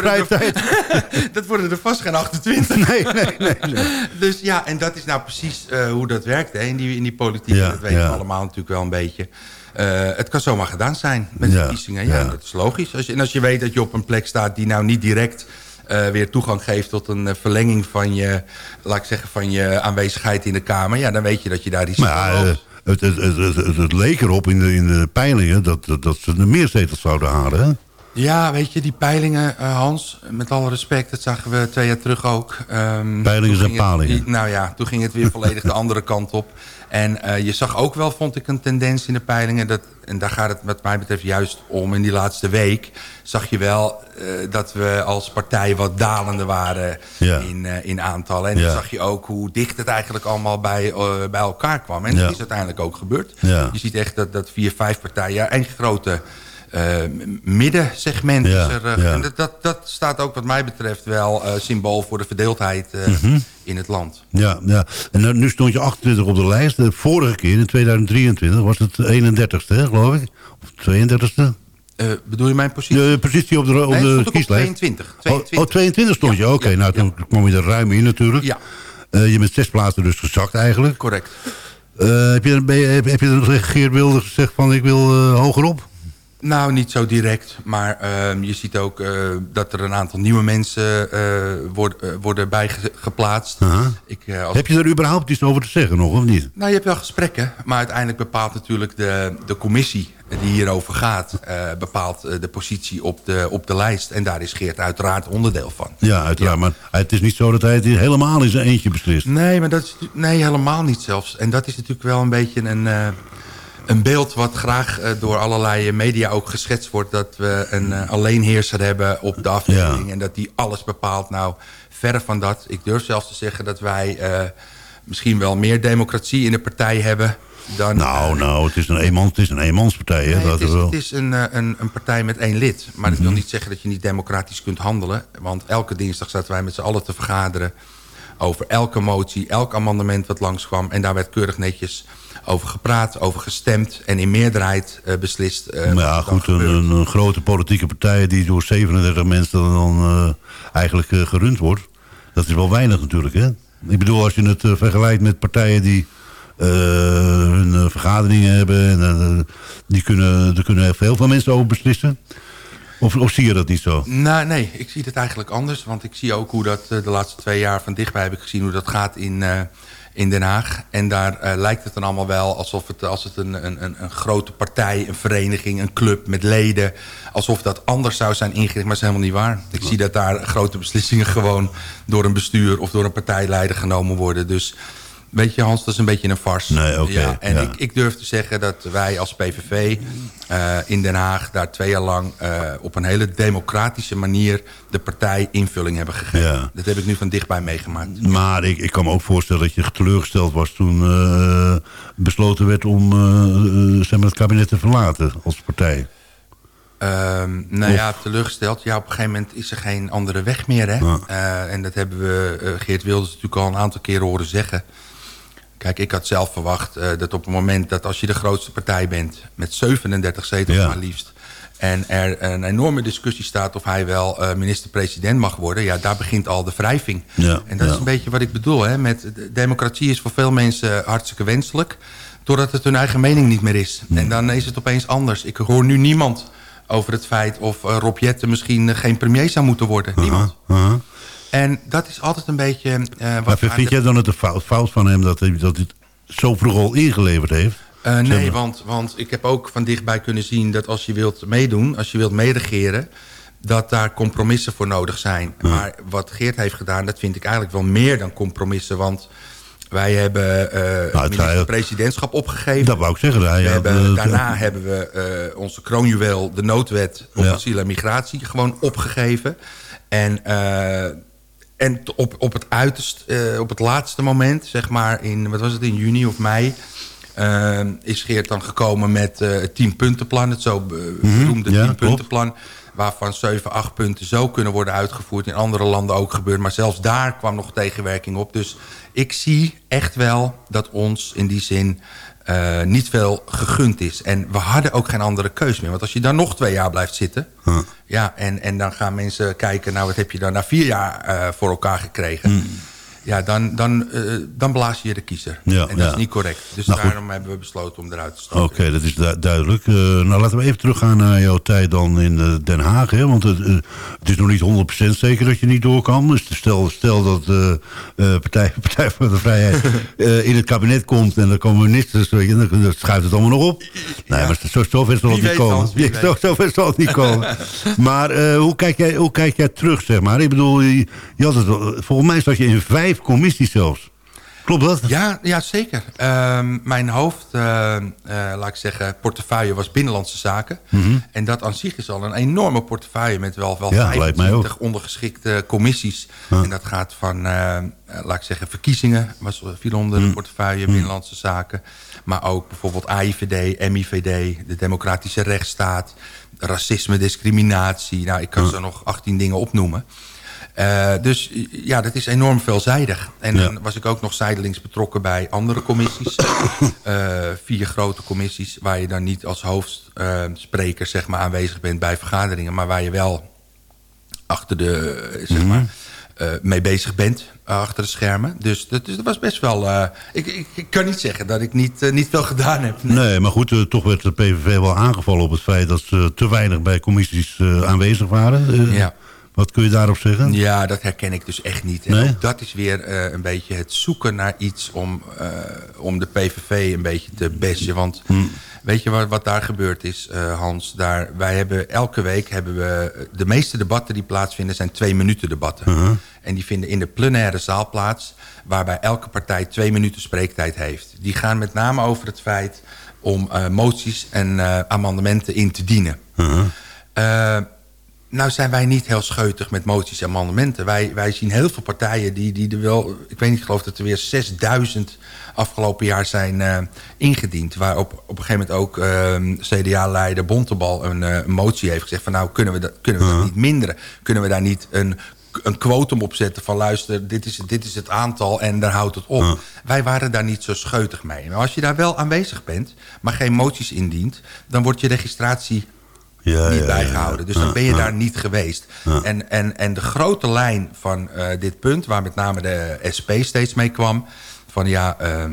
dat er- dat worden er vast geen 28. Nee, nee, nee. dus ja, en dat is nou precies eh, hoe dat werkt hè, in, die, in die politiek. Ja, dat weten ja. we allemaal natuurlijk wel een beetje. Het kan zomaar gedaan zijn met Ja, verkiezingen. Ja, dat is logisch. Als je, en als je weet dat je op een plek staat die nou niet direct... weer toegang geeft tot een verlenging van je, laat ik zeggen, van je aanwezigheid in de Kamer. Ja, dan weet je dat je daar risico Maar ja. Het, het, het, het, leek erop in de, in de peilingen dat, dat, ze er meer zetels zouden halen. Ja, weet je, die peilingen, eh, Hans, met alle respect, dat zagen we twee jaar terug ook. Ehm, Peilingen zijn het- palingen. nou ja, toen ging het weer volledig de andere kant op. En eh, je zag ook wel, vond ik, een tendens in de peilingen. Dat, en daar gaat het wat mij betreft juist om. In die laatste week zag je wel eh, dat we als partij wat dalende waren Ja. in, in aantallen. En Ja. dan zag je ook hoe dicht het eigenlijk allemaal bij, bij elkaar kwam. En Ja. dat is uiteindelijk ook gebeurd. Je ziet echt dat, dat vier, vijf partijen, ja, één grote middensegment Ja, is er. eh, ja. En dat, dat, staat ook wat mij betreft wel eh, symbool voor de verdeeldheid eh, Mhm. in het land. Ja, ja. En nu- nu stond je 28 op de lijst. De vorige keer, in 2023, was het 31ste, hè, geloof ik. Of 32ste. Eh, bedoel je mijn positie? De positie op de, op Nee, de op kieslijst. 22. Oh, Oh, 22 stond je? Oké, nou toen kwam je er ruim in natuurlijk. Ja. Eh, je bent zes plaatsen dus gezakt eigenlijk. Correct. Eh, heb, je, ben je- heb, heb je dan Geert Wilders gezegd van ik wil eh, hogerop? Nou, niet zo direct. Maar ehm, je ziet ook eh, dat er een aantal nieuwe mensen eh, worden, eh, worden bijgeplaatst. Ik, eh, als- Heb je er überhaupt iets over te zeggen nog, of niet? Nou, je hebt wel gesprekken, maar uiteindelijk bepaalt natuurlijk de, de commissie die hierover gaat, bepaalt de positie op de, op de lijst. En daar is Geert uiteraard onderdeel van. Ja, uiteraard. Maar het is niet zo dat hij het helemaal in zijn eentje beslist. Nee, maar dat is, nee, helemaal niet zelfs. En dat is natuurlijk wel een beetje een, een beeld wat graag eh, door allerlei media ook geschetst wordt. Dat we een eh, alleenheerser hebben op de afdeling en dat die alles bepaalt. Nou, verre van dat. Ik durf zelfs te zeggen dat wij eh, misschien wel meer democratie in de partij hebben dan... Nou, nou, het is een, eenman, het is een eenmanspartij, hè? Nee, dat het, is, wel. het is een, een, een partij met één lid. Maar dat wil Mhm. niet zeggen dat je niet democratisch kunt handelen. Want elke dinsdag zaten wij met z'n allen te vergaderen... over elke motie, elk amendement wat langskwam. En daar werd keurig netjes over gepraat, over gestemd... en in meerderheid eh, beslist. Maar wat ja, goed, een, een, grote politieke partij die door 37 mensen dan eh, eigenlijk gerund wordt. Dat is wel weinig natuurlijk, hè? Ik bedoel, als je het vergelijkt met partijen die hun vergaderingen hebben... En, die kunnen, er kunnen heel veel mensen over beslissen. Of, of zie je dat niet zo? Nou, nee, ik zie het eigenlijk anders. Want ik zie ook hoe dat de laatste twee jaar van dichtbij heb ik gezien hoe dat gaat in, in Den Haag. En daar eh, lijkt het dan allemaal wel alsof het, als het een, een, een, grote partij, een vereniging, een club met leden... alsof dat anders zou zijn ingericht, maar dat is helemaal niet waar. Ik zie dat daar grote beslissingen gewoon door een bestuur of door een partijleider genomen worden. Dus Weet je Hans, dat is een beetje een farce. Nee, ja, en ja. Ik, ik durf te zeggen dat wij als PVV eh, in Den Haag... daar twee jaar lang eh, op een hele democratische manier... de partij invulling hebben gegeven. Ja. Dat heb ik nu van dichtbij meegemaakt. Maar ik, ik kan me ook voorstellen dat je teleurgesteld was toen eh, besloten werd om zeg maar het kabinet te verlaten als partij. Ehm, nou ja, teleurgesteld. Ja, op een gegeven moment is er geen andere weg meer. Hè? En dat hebben we Geert Wilders natuurlijk al een aantal keren horen zeggen. Kijk, ik had zelf verwacht eh, dat op het moment dat als je de grootste partij bent... met 37 zetels Ja. maar liefst... en er een enorme discussie staat of hij wel eh, minister-president mag worden... ja, daar begint al de wrijving. Ja, En dat ja. is een beetje wat ik bedoel. Hè? Met, de- democratie is voor veel mensen hartstikke wenselijk... doordat het hun eigen mening niet meer is. En dan is het opeens anders. Ik hoor nu niemand over het feit of uh, Rob Jetten misschien eh, geen premier zou moeten worden. Niemand. En dat is altijd een beetje... eh, wat Maar vind jij dan het een fout, fout van hem dat hij dat hij het zo vroeg al ingeleverd heeft? Eh, Zeg nee, maar. want, want ik heb ook van dichtbij kunnen zien dat als je wilt meedoen, als je wilt meeregeren, dat daar compromissen voor nodig zijn. Maar wat Geert heeft gedaan, dat vind ik eigenlijk wel meer dan compromissen. Want wij hebben eh Nou, het presidentschap opgegeven. Dat wou ik zeggen. Hij We had, hebben, daarna hebben we onze kroonjuweel, de noodwet op Ja. asiel en migratie, gewoon opgegeven. En, en op, op het uiterst, eh, op het laatste moment, zeg maar in, wat was het, in juni of mei... eh, is Geert dan gekomen met eh, het tienpuntenplan, het zo be- beroemde Mhm. ja, tienpuntenplan... waarvan 7, 8 punten zo kunnen worden uitgevoerd. In andere landen ook gebeurd, maar zelfs daar kwam nog tegenwerking op. Dus ik zie echt wel dat ons in die zin eh, niet veel gegund is. En we hadden ook geen andere keus meer. Want als je daar nog twee jaar blijft zitten... Ja, en, en dan gaan mensen kijken... nou, wat heb je dan na vier jaar eh, voor elkaar gekregen... Ja, dan, dan, eh, dan blaas je de kiezer. Ja, en dat ja. is niet correct. Dus Nou, goed. daarom hebben we besloten om eruit te stappen. Oké, dat is du- duidelijk. Eh, nou, laten we even teruggaan naar jouw tijd dan in eh, Den Haag. Hè? Want het, het is nog niet 100% zeker dat je niet door kan. Dus stel, stel dat de Partij, Partij voor de Vrijheid in het kabinet komt... en dan komen ministers, weet je, dan, schuift het allemaal nog op. Nee, maar zo, zo ver zal het niet komen. Ja, zo, zo ver zal het niet komen. maar hoe, kijk jij, hoe kijk jij terug, zeg maar? Ik bedoel, je, je had het, volgens mij zat je in vijf commissies zelfs. Klopt dat? Ja, ja zeker. Ehm, mijn hoofd, eh, eh, laat ik zeggen, portefeuille was Binnenlandse Zaken. Mhm. En dat aan zich is al een enorme portefeuille... met wel, wel Ja, lijkt mij 25 ondergeschikte commissies. En dat gaat van, eh, eh, laat ik zeggen, verkiezingen... Was, viel onder Mhm. de portefeuille Binnenlandse Zaken. Maar ook bijvoorbeeld AIVD, MIVD, de democratische rechtsstaat... racisme, discriminatie. Nou, ik kan zo nog 18 dingen opnoemen... Eh, dus ja, dat is enorm veelzijdig. En Ja. dan was ik ook nog zijdelings betrokken bij andere commissies. Eh, vier grote commissies waar je dan niet als hoofdspreker zeg maar, aanwezig bent bij vergaderingen. Maar waar je wel achter de, zeg Mhm. maar, eh, mee bezig bent. achter de schermen. Dus dat, dus dat was best wel... ik, ik, ik kan niet zeggen dat ik niet, niet veel gedaan heb. Nee, maar goed, toch werd de PVV wel aangevallen op het feit dat ze te weinig bij commissies aanwezig waren. Ja. Wat kun je daarop zeggen? Ja, dat herken ik dus echt niet. En Nee? ook dat is weer eh, een beetje het zoeken naar iets om, eh, om de PVV een beetje te bashen. Want Hm. weet je wat, wat daar gebeurd is, eh, Hans? Daar, wij hebben elke week hebben we... De meeste debatten die plaatsvinden zijn twee minuten debatten. Uh-huh. En die vinden in de plenaire zaal plaats... waarbij elke partij twee minuten spreektijd heeft. Die gaan met name over het feit om moties en amendementen in te dienen. Uh-huh. Nou zijn wij niet heel scheutig met moties en amendementen. Wij, wij zien heel veel partijen die, die er wel... Ik weet niet, ik geloof dat er weer 6000 afgelopen jaar zijn eh, ingediend. Waar op, een gegeven moment ook eh, CDA-leider Bontebal een, eh, een motie heeft gezegd... van nou, kunnen we dat, kunnen we dat niet minderen? Kunnen we daar niet een, een quotum op zetten van... luister, dit is, dit is het aantal en daar houdt het op. Wij waren daar niet zo scheutig mee. Maar als je daar wel aanwezig bent, maar geen moties indient... dan wordt je registratie Ja, niet bijgehouden. Dus dan ben je daar niet geweest. En, en, en de grote lijn van eh, dit punt... waar met name de SP steeds mee kwam... van ja, ehm,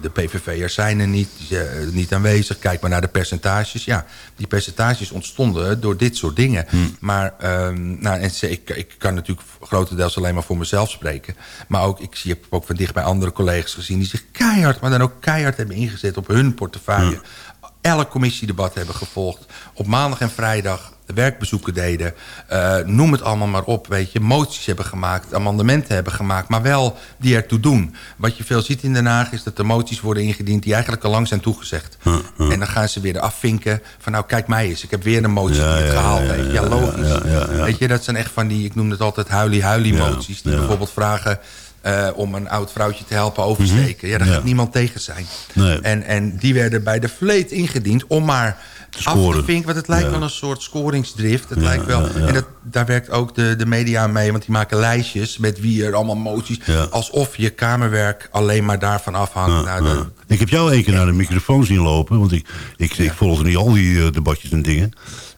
de PVV'ers zijn er niet, uh, niet aanwezig. Kijk maar naar de percentages. Ja, die percentages ontstonden door dit soort dingen. Hmm. Maar um, nou, en ik, ik kan natuurlijk grotendeels alleen maar voor mezelf spreken. Maar ook, ik zie, heb ook van dicht bij andere collega's gezien... die zich keihard, maar dan ook keihard hebben ingezet op hun portefeuille. Hmm. Elk commissiedebat hebben gevolgd. Op maandag en vrijdag werkbezoeken deden. Uh, noem het allemaal maar op, weet je. Moties hebben gemaakt, amendementen hebben gemaakt... maar wel die ertoe doen. Wat je veel ziet in Den Haag is dat er moties worden ingediend... die eigenlijk al lang zijn toegezegd. En dan gaan ze weer er afvinken van... nou, kijk mij eens, ik heb weer een motie Ja, niet ja, gehaald. ja, ja, ja, logisch. Weet je, dat zijn echt van die... ik noem het altijd huilie-huilie moties... die bijvoorbeeld vragen... eh, om een oud vrouwtje te helpen oversteken. Ja, daar Mhm. Ja. gaat niemand tegen zijn. Nee. En, en die werden bij de vleet ingediend om maar af te vinken. Want het lijkt Ja. wel een soort scoringsdrift. Het Ja, lijkt wel. En dat, daar werkt ook de, de media mee. Want die maken lijstjes met wie er allemaal moties... Alsof je kamerwerk alleen maar daarvan afhangt. nou, Ik heb jou één keer naar de microfoon zien lopen. Want ik, ik, ik volgde niet al die eh, debatjes en dingen.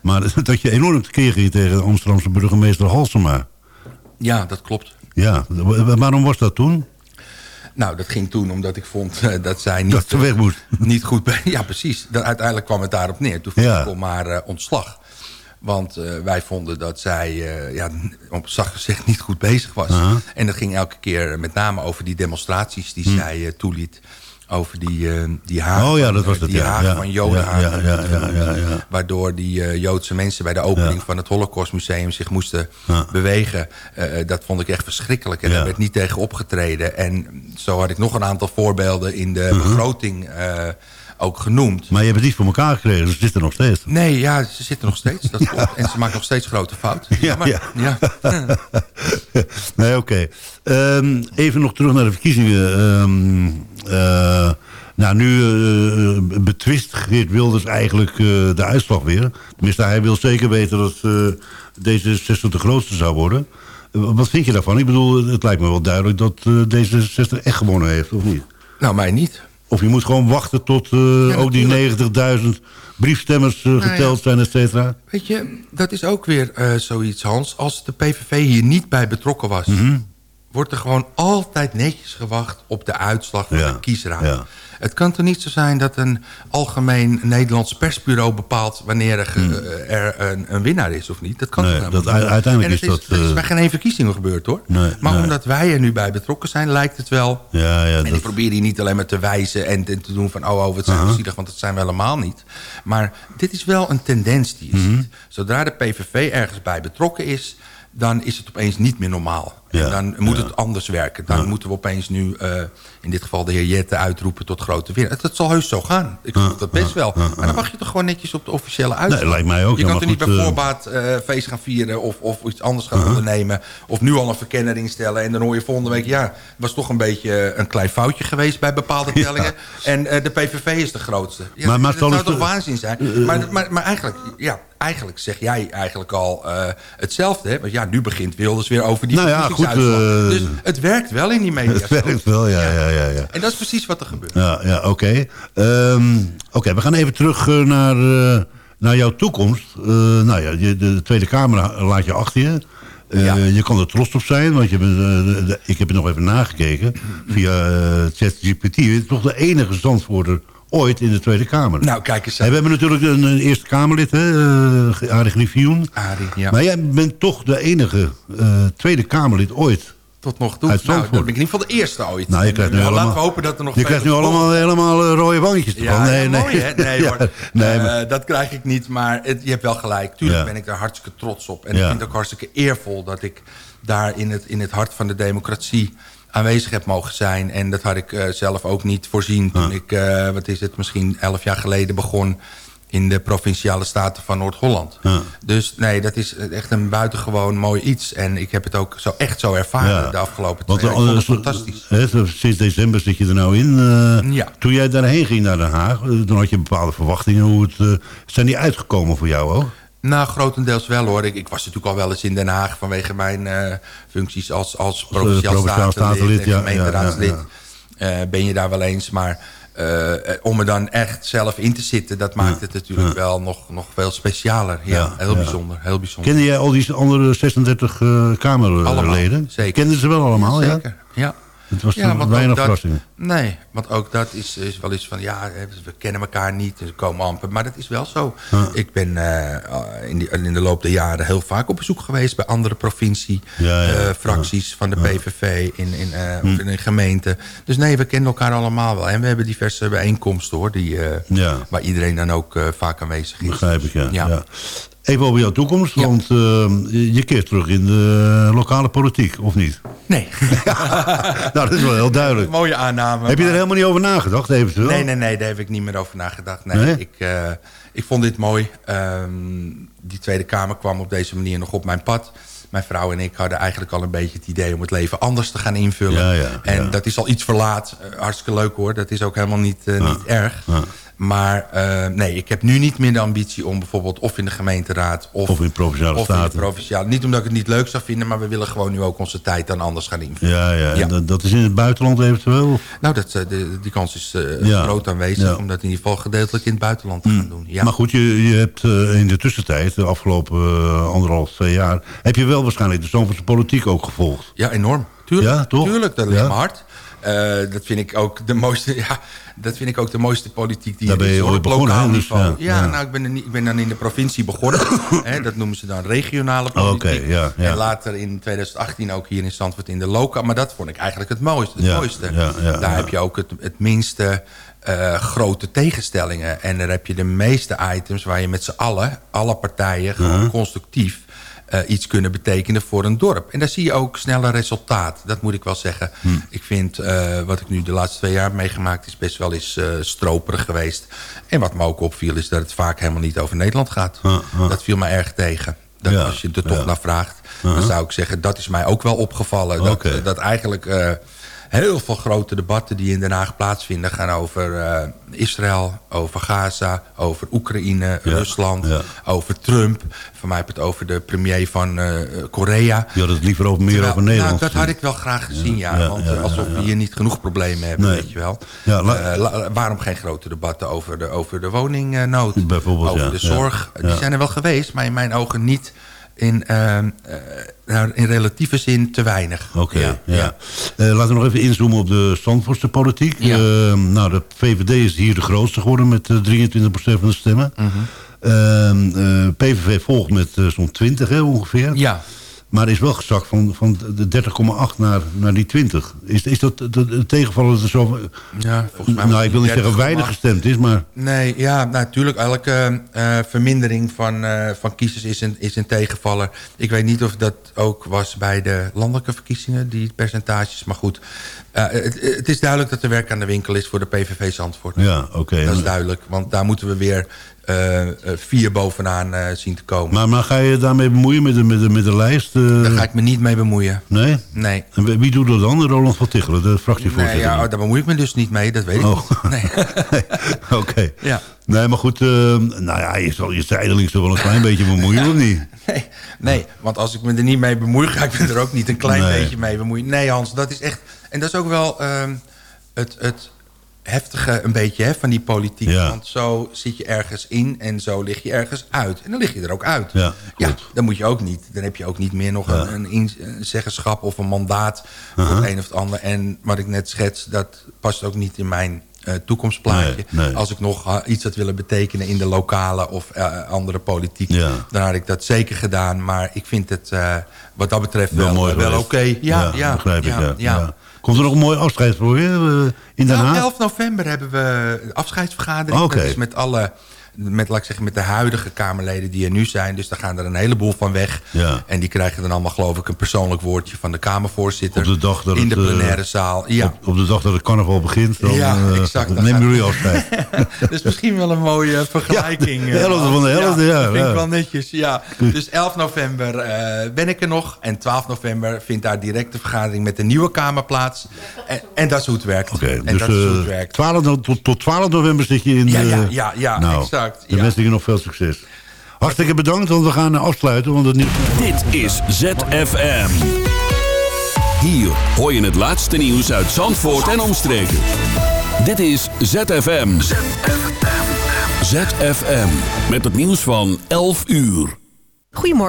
Maar dat je enorm tekeer ging tegen de Amsterdamse burgemeester Halsema. ja, dat klopt. Ja, wa- wa- waarom was dat toen? Nou, dat ging toen omdat ik vond eh, dat zij niet, Dat weg moest. niet goed... bij- Ja, precies. Dat, uiteindelijk kwam het daarop neer. Toen Ja. ik om haar eh, ontslag. Want eh, wij vonden dat zij, ja, op zacht gezegd, niet goed bezig was. En dat ging elke keer met name over die demonstraties die zij eh, toeliet. Over die, eh die haag. Oh ja, dat was het, die ja, haag ja. van Joden. Ja, ja, ja, ja, ja, ja. Waardoor die eh, Joodse mensen bij de opening van het Holocaustmuseum zich moesten bewegen. Eh, dat vond ik echt verschrikkelijk. En daar werd niet tegen opgetreden. En zo had ik nog een aantal voorbeelden in de Mhm. begroting ook genoemd. Maar je hebt het niet voor elkaar gekregen, dus het zit er nog steeds. Nee, ja, ze zitten nog steeds. Dat klopt. En ze maken nog steeds grote fouten. Ja, Maar- ja. ja. nee, oké. Ehm, even nog terug naar de verkiezingen. Ehm, eh, nou, nu eh, betwist Geert Wilders eigenlijk eh, de uitslag weer. Tenminste, hij wil zeker weten dat eh D66 de grootste zou worden. Eh, wat vind je daarvan? Ik bedoel, het lijkt me wel duidelijk dat eh, D66 echt gewonnen heeft, of niet? Nou, mij niet. Of je moet gewoon wachten tot eh, ook die 90.000 briefstemmers Nou eh, geteld zijn, et cetera. Weet je, dat is ook weer eh, zoiets, Hans. Als de PVV hier niet bij betrokken was... Mhm. Wordt er gewoon altijd netjes gewacht op de uitslag van Ja, de kiesraad. ja. Het kan toch niet zo zijn dat een algemeen Nederlands persbureau bepaalt... wanneer er, ge- er een, een winnaar is of niet? Dat kan Hmm. Nee, toch dat- uiteindelijk is dat, dat is eh, bij geen één verkiezing gebeurd, hoor. Nee, maar nee. omdat wij er nu bij betrokken zijn, lijkt het wel... Ja, ja, En dat, ik probeer hier niet alleen maar te wijzen en, en te doen van... oh, oh, wat zijn zielig, want dat zijn we helemaal niet. Maar dit is wel een tendens die je Mhm. ziet. Zodra de PVV ergens bij betrokken is... dan is het opeens niet meer normaal. Ja, En dan moet ja. het anders werken. Dan moeten we opeens nu, eh, in dit geval de heer Jette... uitroepen tot grote winnaar. Het zal heus zo gaan. Ik geloof dat best wel. Maar dan mag je toch gewoon netjes op de officiële uitslag. Nee, lijkt mij ook. Je kan er niet bij eh, voorbaat eh, feest gaan vieren... Of, of iets anders gaan ondernemen. Of nu al een verkenner instellen. En dan hoor je volgende week... ja, het was toch een beetje een klein foutje geweest... bij bepaalde tellingen. En de PVV is de grootste. Maar- maar dat zou toch waanzin zijn? maar, maar, maar eigenlijk, ja, eigenlijk zeg jij eigenlijk al hetzelfde. Hè? Want ja, nu begint Wilders weer over die Nou ja. Goed, eh, dus het werkt wel in die media. het werkt wel, ja, ja, ja. ja. En dat is precies wat er gebeurt. Ja, ja oké. Ehm, oké, we gaan even terug eh, naar, eh, naar jouw toekomst. Eh, nou ja, je, de Tweede Kamer laat je achter je. Eh, Ja. Je kan er trots op zijn, want je bent, eh, de- de- ik heb het nog even nagekeken. Via eh, ChatGPT. Je bent toch de enige zandvoerder ooit in de Tweede Kamer. Nou, kijk eens En we hebben natuurlijk een, een Eerste Kamerlid, hè, uh, Arie Griffioen. Arie, ja. Maar jij bent toch de enige eh, Tweede Kamerlid ooit. Tot nog toe. Nou, dan ben ik in ieder geval de eerste ooit. Nou, je krijgt nu Nou, allemaal, Laten we hopen dat er nog je krijgt nu allemaal helemaal eh, rode wangetjes ervan. Ja, nee, nee. mooi hè? Nee Ja, hoor. nee, dat krijg ik niet, maar het, je hebt wel gelijk. Tuurlijk Ja. ben ik daar hartstikke trots op. En ik vind het ook hartstikke eervol dat ik daar in het, in het hart van de democratie aanwezig heb mogen zijn. En dat had ik eh, zelf ook niet voorzien toen ik, eh, wat is het, misschien elf jaar geleden begon in de provinciale staten van Noord-Holland. Ja. Dus nee, dat is echt een buitengewoon mooi iets. En ik heb het ook zo, echt zo ervaren Ja. de afgelopen Want twee jaar. Ik vond het eh, fantastisch. sinds december zit je er nou in. eh, Ja. Toen jij daarheen ging naar Den Haag, eh, dan had je bepaalde verwachtingen. Hoe het, eh, zijn die uitgekomen voor jou ook? Nou, grotendeels wel hoor. Ik, ik was natuurlijk al wel eens in Den Haag vanwege mijn eh, functies als, als provinciaal statenlid statenlid, en ja, gemeenteraadslid. ja, Eh, ben je daar wel eens, maar eh, om er dan echt zelf in te zitten, dat maakt het natuurlijk wel nog, nog veel specialer. Ja, Ja, heel bijzonder, heel bijzonder. Kende jij al die andere 36 eh, Kamerleden? Allemaal, zeker. Kenden ze wel allemaal, ja? Zeker, ja. Het was Ja, weinig verrassingen. Nee, want ook dat is, is wel eens van... ja, hè, we kennen elkaar niet, we komen amper. Maar dat is wel zo. Ik ben eh, in, die, in de loop der jaren heel vaak op bezoek geweest... bij andere provincie, Ja, ja. eh, van de PVV in, in, Hm. of in een gemeente. Dus nee, we kennen elkaar allemaal wel. En we hebben diverse bijeenkomsten, hoor... Die, waar iedereen dan ook vaak aanwezig is. Begrijp ik, ja. Even over jouw toekomst, want eh, je keert terug in de lokale politiek, of niet? Nee. nou, dat is wel heel duidelijk. Mooie aanname. Heb je er helemaal niet over nagedacht, eventueel? Nee, nee, nee, daar heb ik niet meer over nagedacht. Nee, Nee? Ik, eh, ik vond dit mooi. Ehm, die Tweede Kamer kwam op deze manier nog op mijn pad. Mijn vrouw en ik hadden eigenlijk al een beetje het idee om het leven anders te gaan invullen. Ja, ja, en ja. dat is al iets verlaat. Eh, hartstikke leuk hoor. Dat is ook helemaal niet, niet erg. Maar eh, nee, ik heb nu niet meer de ambitie om bijvoorbeeld of in de gemeenteraad... of, Of in Provinciale of in de Staten. provinciale. Niet omdat ik het niet leuk zou vinden... maar we willen gewoon nu ook onze tijd dan anders gaan invullen. Ja, ja. Ja. En dat, is in het buitenland eventueel? Nou, dat, eh, de, die kans is eh, Ja. groot aanwezig... Ja. om dat in ieder geval gedeeltelijk in het buitenland te gaan doen. Ja. Maar goed, je, je hebt in de tussentijd, de afgelopen anderhalf, twee jaar... heb je wel waarschijnlijk de Zandvoortse politiek ook gevolgd. Ja, enorm. Tuurlijk, Ja, toch? tuurlijk dat ligt me hard. Eh, dat vind ik ook de mooiste, ja, dat vind ik ook de mooiste politiek die Daar ben je ooit op begonnen, dus, niveau. ja, ja, nou, ik ben, er niet, ik ben dan in de provincie begonnen. hè, dat noemen ze dan regionale politiek. ja, ja. En later in 2018 ook hier in Zandvoort in de loka. Maar dat vond ik eigenlijk het mooiste. Het mooiste. Daar heb je ook het, het minste eh, grote tegenstellingen. En daar heb je de meeste items waar je met z'n allen, alle partijen, gewoon Uh-huh. constructief eh, iets kunnen betekenen voor een dorp. En daar zie je ook sneller resultaat. Dat moet ik wel zeggen. Hm. Ik vind eh, wat ik nu de laatste twee jaar meegemaakt... is best wel eens eh, stroperig geweest. En wat me ook opviel is dat het vaak helemaal niet over Nederland gaat. Dat viel me erg tegen. Dat Ja, als je er toch ja. naar vraagt... Uh-huh. dan zou ik zeggen, dat is mij ook wel opgevallen. Dat, dat eigenlijk... Heel veel grote debatten die in Den Haag plaatsvinden... gaan over eh, Israël, over Gaza, over Oekraïne, Ja, Rusland... ja. over Trump. Van mij heb het over de premier van eh, Korea. Je had het liever over meer Terwijl- over Nederland. Nou, dat had ik wel graag gezien, ja. ja, want eh, alsof we hier niet genoeg problemen hebben, Nee. weet je wel. Waarom geen grote debatten over de, over de woningnood? Bijvoorbeeld, over de zorg? Die zijn er wel geweest, maar in mijn ogen niet in, ehm, eh, nou, in relatieve zin te weinig. Oké, ja. ja. Eh, laten we nog even inzoomen op de Zandvoortse politiek. Ja. Eh, nou, de VVD is hier de grootste geworden met eh, 23% van de stemmen. Mhm. Ehm, eh, PVV volgt met eh, zo'n 20 hè, ongeveer. Ja. Maar is wel gezakt van, van de 30,8 naar, naar die 20. Is, is dat het- tegenvallen dat er zo... Ja, volgens mij nou, ik wil niet zeggen weinig 30,8. gestemd is, maar... Nee, ja, natuurlijk. elke eh, vermindering van, eh, van kiezers is een, is een tegenvaller. Ik weet niet of dat ook was bij de landelijke verkiezingen, die percentages. Maar goed, eh, het, het is duidelijk dat er werk aan de winkel is voor de PVV Zandvoort. Ja, oké. Dat is duidelijk, want daar moeten we weer eh, eh, vier bovenaan eh, zien te komen. Maar, maar ga je daarmee bemoeien met de, met de, met de lijst? Daar ga ik me niet mee bemoeien. Nee? Nee. En wie- doet dat dan? Roland van Tichelen, de fractievoorzitter. Nee, ja, daar bemoei ik me dus niet mee, dat weet ik Oh. niet. Nee. Oké. Ja. Nee, maar goed, eh, nou ja, je zal je zijdelings toch wel een klein beetje bemoeien, of niet? Nee, nee, want als ik me er niet mee bemoei... ga ik me er ook niet een klein Nee. beetje mee bemoeien. Nee, Hans, dat is echt... En dat is ook wel ehm, het, het heftige een beetje hè, van die politiek. Ja. Want zo zit je ergens in en zo lig je ergens uit. En dan lig je er ook uit. Ja, ja dan moet je ook niet. Dan heb je ook niet meer nog een, een, zeggenschap of een mandaat... voor Uh-huh. het een of het ander. En wat ik net schets, dat past ook niet in mijn... eh, toekomstplaatje. Nee, nee. Als ik nog eh, iets had willen betekenen in de lokale of eh, andere politiek, Ja. dan had ik dat zeker gedaan. Maar ik vind het wat dat betreft Wel oké. Ja, ja, begrijp ik. ja. ja. Komt er nog een mooi afscheid voor je eh, in Den Nou, Haag? 11 november hebben we de afscheidsvergadering. Dat is met alle, met, laat ik zeggen, met de huidige Kamerleden die er nu zijn. Dus daar gaan er een heleboel van weg. Ja. En die krijgen dan allemaal, geloof ik, een persoonlijk woordje van de Kamervoorzitter. Op de dag dat in het, de eh, plenaire zaal. Ja. Op, op de dag dat het carnaval begint, dan, Ja, eh, exact. gaat- jullie afscheid. Dat is misschien wel een mooie vergelijking. Ja, de eh, helft van de helft, ja, Dat vind ik wel netjes, ja. Dus 11 november eh, ben ik er nog. En 12 november vindt daar direct de vergadering met de nieuwe Kamer plaats. En, en dat is hoe het werkt. Oké, en dus dat is hoe eh, het werkt. 12, no- tot, tot 12 november zit je in Ja, de... ja, ja, ja, nou, exact, Dan ja. wens ik je nog veel succes. Hartstikke bedankt, want we gaan afsluiten. Want het nieuws... Dit is ZFM. Hier hoor je het laatste nieuws uit Zandvoort en omstreken. Dit is ZFM. ZFM. Met het nieuws van 11 uur. Goedemorgen.